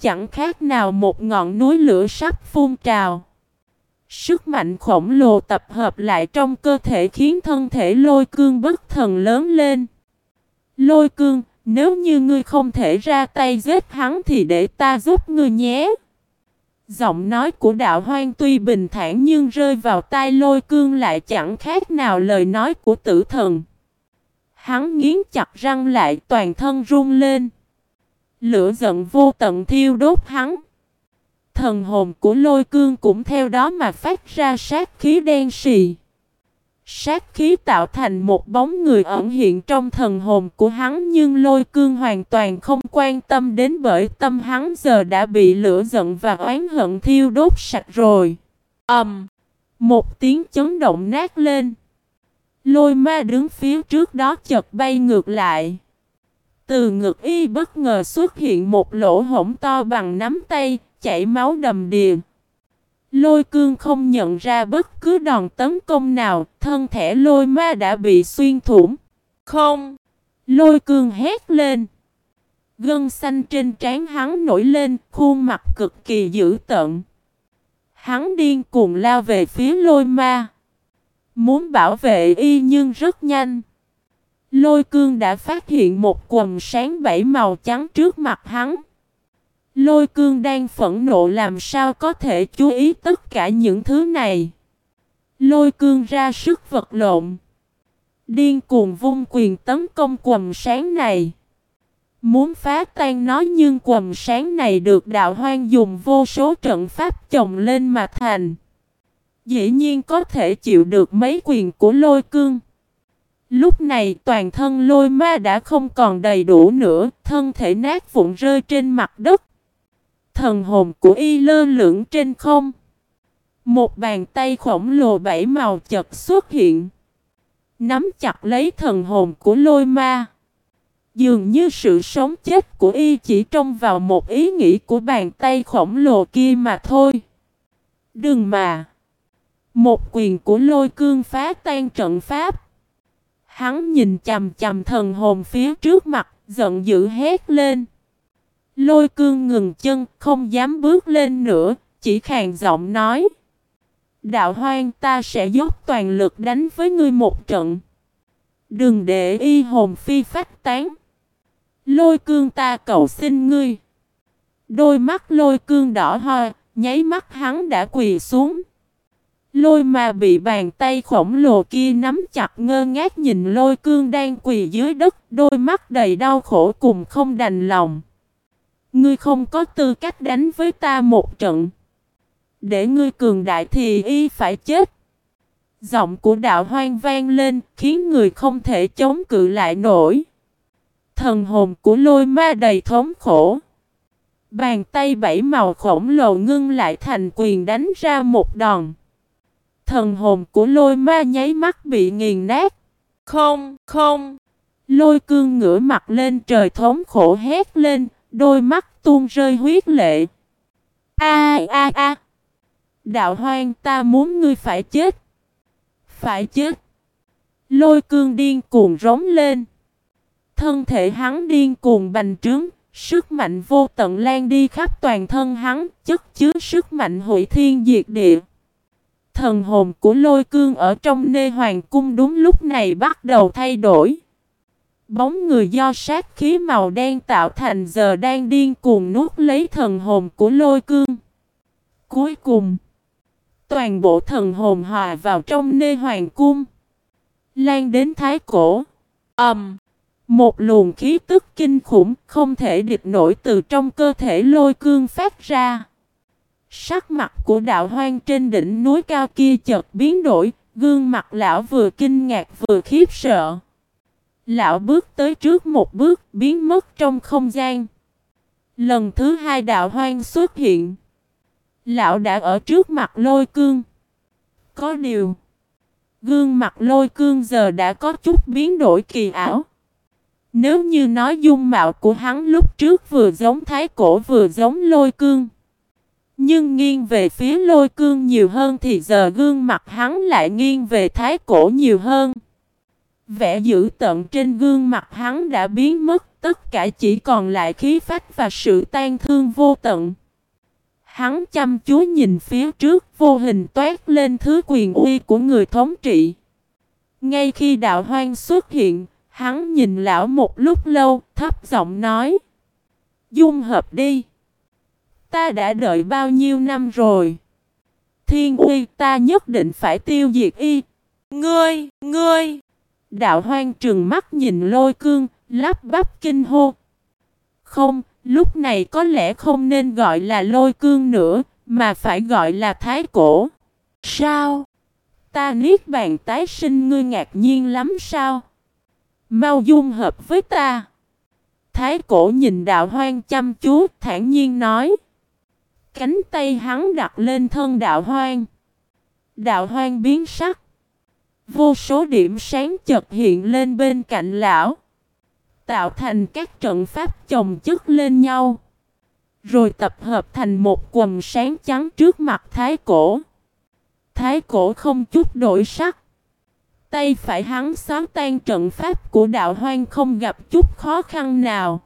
Chẳng khác nào một ngọn núi lửa sắp phun trào. Sức mạnh khổng lồ tập hợp lại trong cơ thể khiến thân thể lôi cương bất thần lớn lên. Lôi cương, nếu như ngươi không thể ra tay giết hắn thì để ta giúp ngươi nhé. Giọng nói của đạo hoang tuy bình thản nhưng rơi vào tai lôi cương lại chẳng khác nào lời nói của tử thần. Hắn nghiến chặt răng lại toàn thân run lên. Lửa giận vô tận thiêu đốt hắn. Thần hồn của lôi cương cũng theo đó mà phát ra sát khí đen xì. Sát khí tạo thành một bóng người ẩn hiện trong thần hồn của hắn nhưng lôi cương hoàn toàn không quan tâm đến bởi tâm hắn giờ đã bị lửa giận và oán hận thiêu đốt sạch rồi. ầm, um, Một tiếng chấn động nát lên. Lôi ma đứng phía trước đó chợt bay ngược lại. Từ ngực y bất ngờ xuất hiện một lỗ hổng to bằng nắm tay, chảy máu đầm đìa. Lôi cương không nhận ra bất cứ đòn tấn công nào, thân thể lôi ma đã bị xuyên thủng. Không! Lôi cương hét lên. Gân xanh trên trán hắn nổi lên, khuôn mặt cực kỳ dữ tợn. Hắn điên cuồng lao về phía lôi ma. Muốn bảo vệ y nhưng rất nhanh. Lôi cương đã phát hiện một quần sáng bảy màu trắng trước mặt hắn. Lôi cương đang phẫn nộ làm sao có thể chú ý tất cả những thứ này. Lôi cương ra sức vật lộn. Điên cuồng vung quyền tấn công quần sáng này. Muốn phá tan nó nhưng quần sáng này được đạo hoang dùng vô số trận pháp chồng lên mà thành. Dĩ nhiên có thể chịu được mấy quyền của lôi cương. Lúc này toàn thân lôi ma đã không còn đầy đủ nữa, thân thể nát vụn rơi trên mặt đất. Thần hồn của y lơ lửng trên không. Một bàn tay khổng lồ bảy màu chật xuất hiện. Nắm chặt lấy thần hồn của lôi ma. Dường như sự sống chết của y chỉ trông vào một ý nghĩ của bàn tay khổng lồ kia mà thôi. Đừng mà. Một quyền của lôi cương phá tan trận pháp. Hắn nhìn chầm chầm thần hồn phía trước mặt, giận dữ hét lên. Lôi cương ngừng chân, không dám bước lên nữa, chỉ khàn giọng nói. Đạo hoang ta sẽ dốc toàn lực đánh với ngươi một trận. Đừng để y hồn phi phách tán. Lôi cương ta cầu xin ngươi. Đôi mắt lôi cương đỏ hoe, nháy mắt hắn đã quỳ xuống. Lôi mà bị bàn tay khổng lồ kia nắm chặt ngơ ngác nhìn lôi cương đang quỳ dưới đất, đôi mắt đầy đau khổ cùng không đành lòng. Ngươi không có tư cách đánh với ta một trận. Để ngươi cường đại thì y phải chết. Giọng của đạo hoang vang lên khiến người không thể chống cự lại nổi. Thần hồn của lôi ma đầy thống khổ. Bàn tay bảy màu khổng lồ ngưng lại thành quyền đánh ra một đòn. Thần hồn của lôi ma nháy mắt bị nghiền nát. Không, không. Lôi cương ngửa mặt lên trời thống khổ hét lên, đôi mắt tuôn rơi huyết lệ. A a a. Đạo hoang ta muốn ngươi phải chết. Phải chết. Lôi cương điên cuồng rống lên. Thân thể hắn điên cuồng bành trướng, sức mạnh vô tận lan đi khắp toàn thân hắn, chất chứa sức mạnh hủy thiên diệt địa. Thần hồn của lôi cương ở trong nê hoàng cung đúng lúc này bắt đầu thay đổi. Bóng người do sát khí màu đen tạo thành giờ đang điên cuồng nuốt lấy thần hồn của lôi cương. Cuối cùng, toàn bộ thần hồn hòa vào trong nê hoàng cung. Lan đến thái cổ. ầm Um, một luồng khí tức kinh khủng không thể địch nổi từ trong cơ thể lôi cương phát ra. Sắc mặt của đạo hoang trên đỉnh núi cao kia chợt biến đổi, gương mặt lão vừa kinh ngạc vừa khiếp sợ. Lão bước tới trước một bước, biến mất trong không gian. Lần thứ hai đạo hoang xuất hiện. Lão đã ở trước mặt lôi cương. Có điều, gương mặt lôi cương giờ đã có chút biến đổi kỳ ảo. Nếu như nói dung mạo của hắn lúc trước vừa giống thái cổ vừa giống lôi cương. Nhưng nghiêng về phía lôi cương nhiều hơn thì giờ gương mặt hắn lại nghiêng về thái cổ nhiều hơn. Vẻ dữ tận trên gương mặt hắn đã biến mất, tất cả chỉ còn lại khí phách và sự tan thương vô tận. Hắn chăm chú nhìn phía trước vô hình toát lên thứ quyền uy của người thống trị. Ngay khi đạo hoang xuất hiện, hắn nhìn lão một lúc lâu, thấp giọng nói. Dung hợp đi. Ta đã đợi bao nhiêu năm rồi. Thiên uy ta nhất định phải tiêu diệt y. Ngươi, ngươi. Đạo hoang trừng mắt nhìn lôi cương, lắp bắp kinh hô. Không, lúc này có lẽ không nên gọi là lôi cương nữa, mà phải gọi là thái cổ. Sao? Ta niết bàn tái sinh ngươi ngạc nhiên lắm sao? Mau dung hợp với ta. Thái cổ nhìn đạo hoang chăm chú, thản nhiên nói. Cánh tay hắn đặt lên thân đạo hoang. Đạo hoang biến sắc. Vô số điểm sáng chợt hiện lên bên cạnh lão. Tạo thành các trận pháp chồng chất lên nhau. Rồi tập hợp thành một quần sáng trắng trước mặt thái cổ. Thái cổ không chút đổi sắc. Tay phải hắn xóa tan trận pháp của đạo hoang không gặp chút khó khăn nào.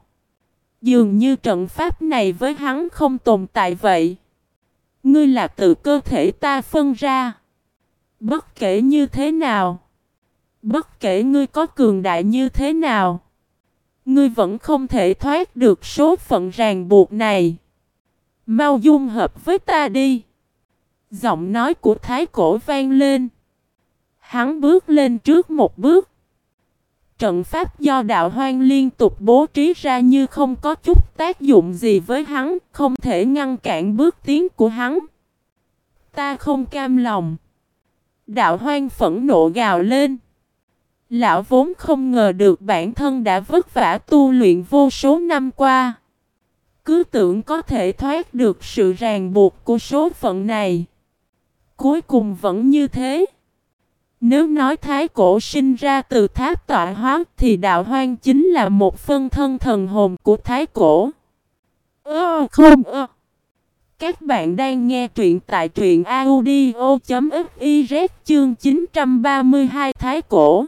Dường như trận pháp này với hắn không tồn tại vậy. Ngươi là từ cơ thể ta phân ra. Bất kể như thế nào. Bất kể ngươi có cường đại như thế nào. Ngươi vẫn không thể thoát được số phận ràng buộc này. Mau dung hợp với ta đi. Giọng nói của thái cổ vang lên. Hắn bước lên trước một bước. Trận pháp do đạo hoang liên tục bố trí ra như không có chút tác dụng gì với hắn, không thể ngăn cản bước tiến của hắn. Ta không cam lòng. Đạo hoang phẫn nộ gào lên. Lão vốn không ngờ được bản thân đã vất vả tu luyện vô số năm qua. Cứ tưởng có thể thoát được sự ràng buộc của số phận này. Cuối cùng vẫn như thế. Nếu nói thái cổ sinh ra từ tháp tọa hóa thì đạo hoang chính là một phân thân thần hồn của thái cổ. Ơ, không, ơ. Các bạn đang nghe truyện tại truyện audio.fiz chương 932 thái cổ.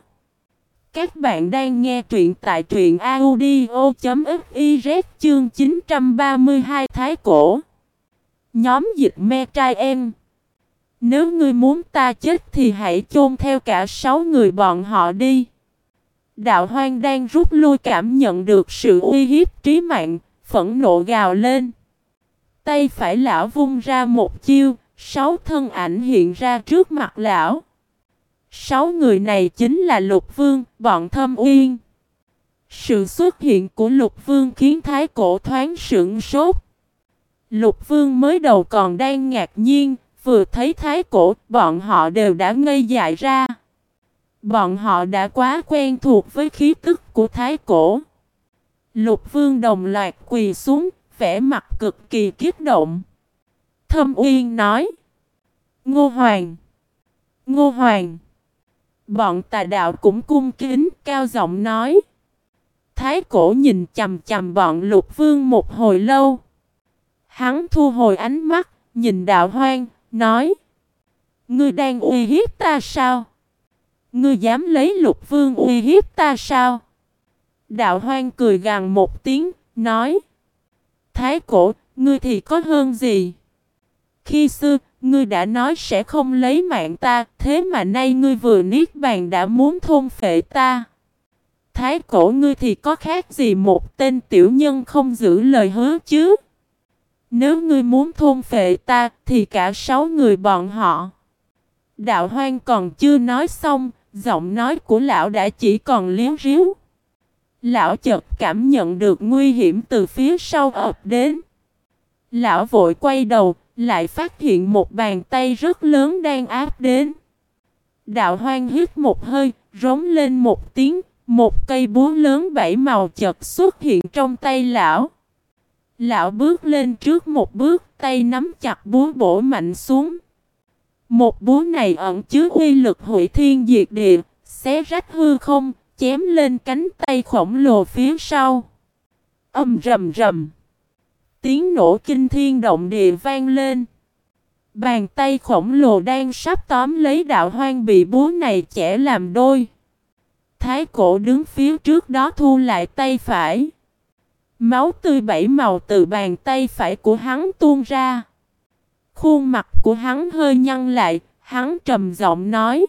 Các bạn đang nghe truyện tại truyện audio.fiz chương 932 thái cổ. Nhóm dịch me trai em. Nếu ngươi muốn ta chết thì hãy chôn theo cả sáu người bọn họ đi. Đạo hoang đang rút lui cảm nhận được sự uy hiếp trí mạng, phẫn nộ gào lên. Tay phải lão vung ra một chiêu, sáu thân ảnh hiện ra trước mặt lão. Sáu người này chính là Lục Vương, bọn Thâm Uyên. Sự xuất hiện của Lục Vương khiến Thái Cổ thoáng sững sốt. Lục Vương mới đầu còn đang ngạc nhiên, vừa thấy Thái Cổ, bọn họ đều đã ngây dại ra. Bọn họ đã quá quen thuộc với khí tức của Thái Cổ. Lục Vương đồng loạt quỳ xuống, vẻ mặt cực kỳ kiếp động. Thâm Uyên nói. Ngô Hoàng. Ngô Hoàng. Bọn tà đạo cũng cung kính, cao giọng nói. Thái cổ nhìn chầm chầm bọn lục vương một hồi lâu. Hắn thu hồi ánh mắt, nhìn đạo hoang, nói. Ngươi đang uy hiếp ta sao? Ngươi dám lấy lục vương uy hiếp ta sao? Đạo hoang cười gằn một tiếng, nói. Thái cổ, ngươi thì có hơn gì? Khi xưa, ngươi đã nói sẽ không lấy mạng ta, thế mà nay ngươi vừa niết bàn đã muốn thôn phệ ta. Thái cổ ngươi thì có khác gì một tên tiểu nhân không giữ lời hứa chứ? Nếu ngươi muốn thôn phệ ta, thì cả sáu người bọn họ. Đạo hoang còn chưa nói xong, giọng nói của lão đã chỉ còn liếu riếu. Lão chợt cảm nhận được nguy hiểm từ phía sau ập đến. Lão vội quay đầu, lại phát hiện một bàn tay rất lớn đang áp đến. Đạo hoang hít một hơi, rống lên một tiếng, một cây búa lớn bảy màu chật xuất hiện trong tay lão. Lão bước lên trước một bước, tay nắm chặt búa bổ mạnh xuống. Một búa này ẩn chứa uy lực hủy thiên diệt địa, xé rách hư không, chém lên cánh tay khổng lồ phía sau. Âm rầm rầm. Tiếng nổ kinh thiên động địa vang lên. Bàn tay khổng lồ đang sắp tóm lấy đạo hoang bị búa này chẻ làm đôi. Thái cổ đứng phía trước đó thu lại tay phải. Máu tươi bảy màu từ bàn tay phải của hắn tuôn ra. Khuôn mặt của hắn hơi nhăn lại, hắn trầm giọng nói.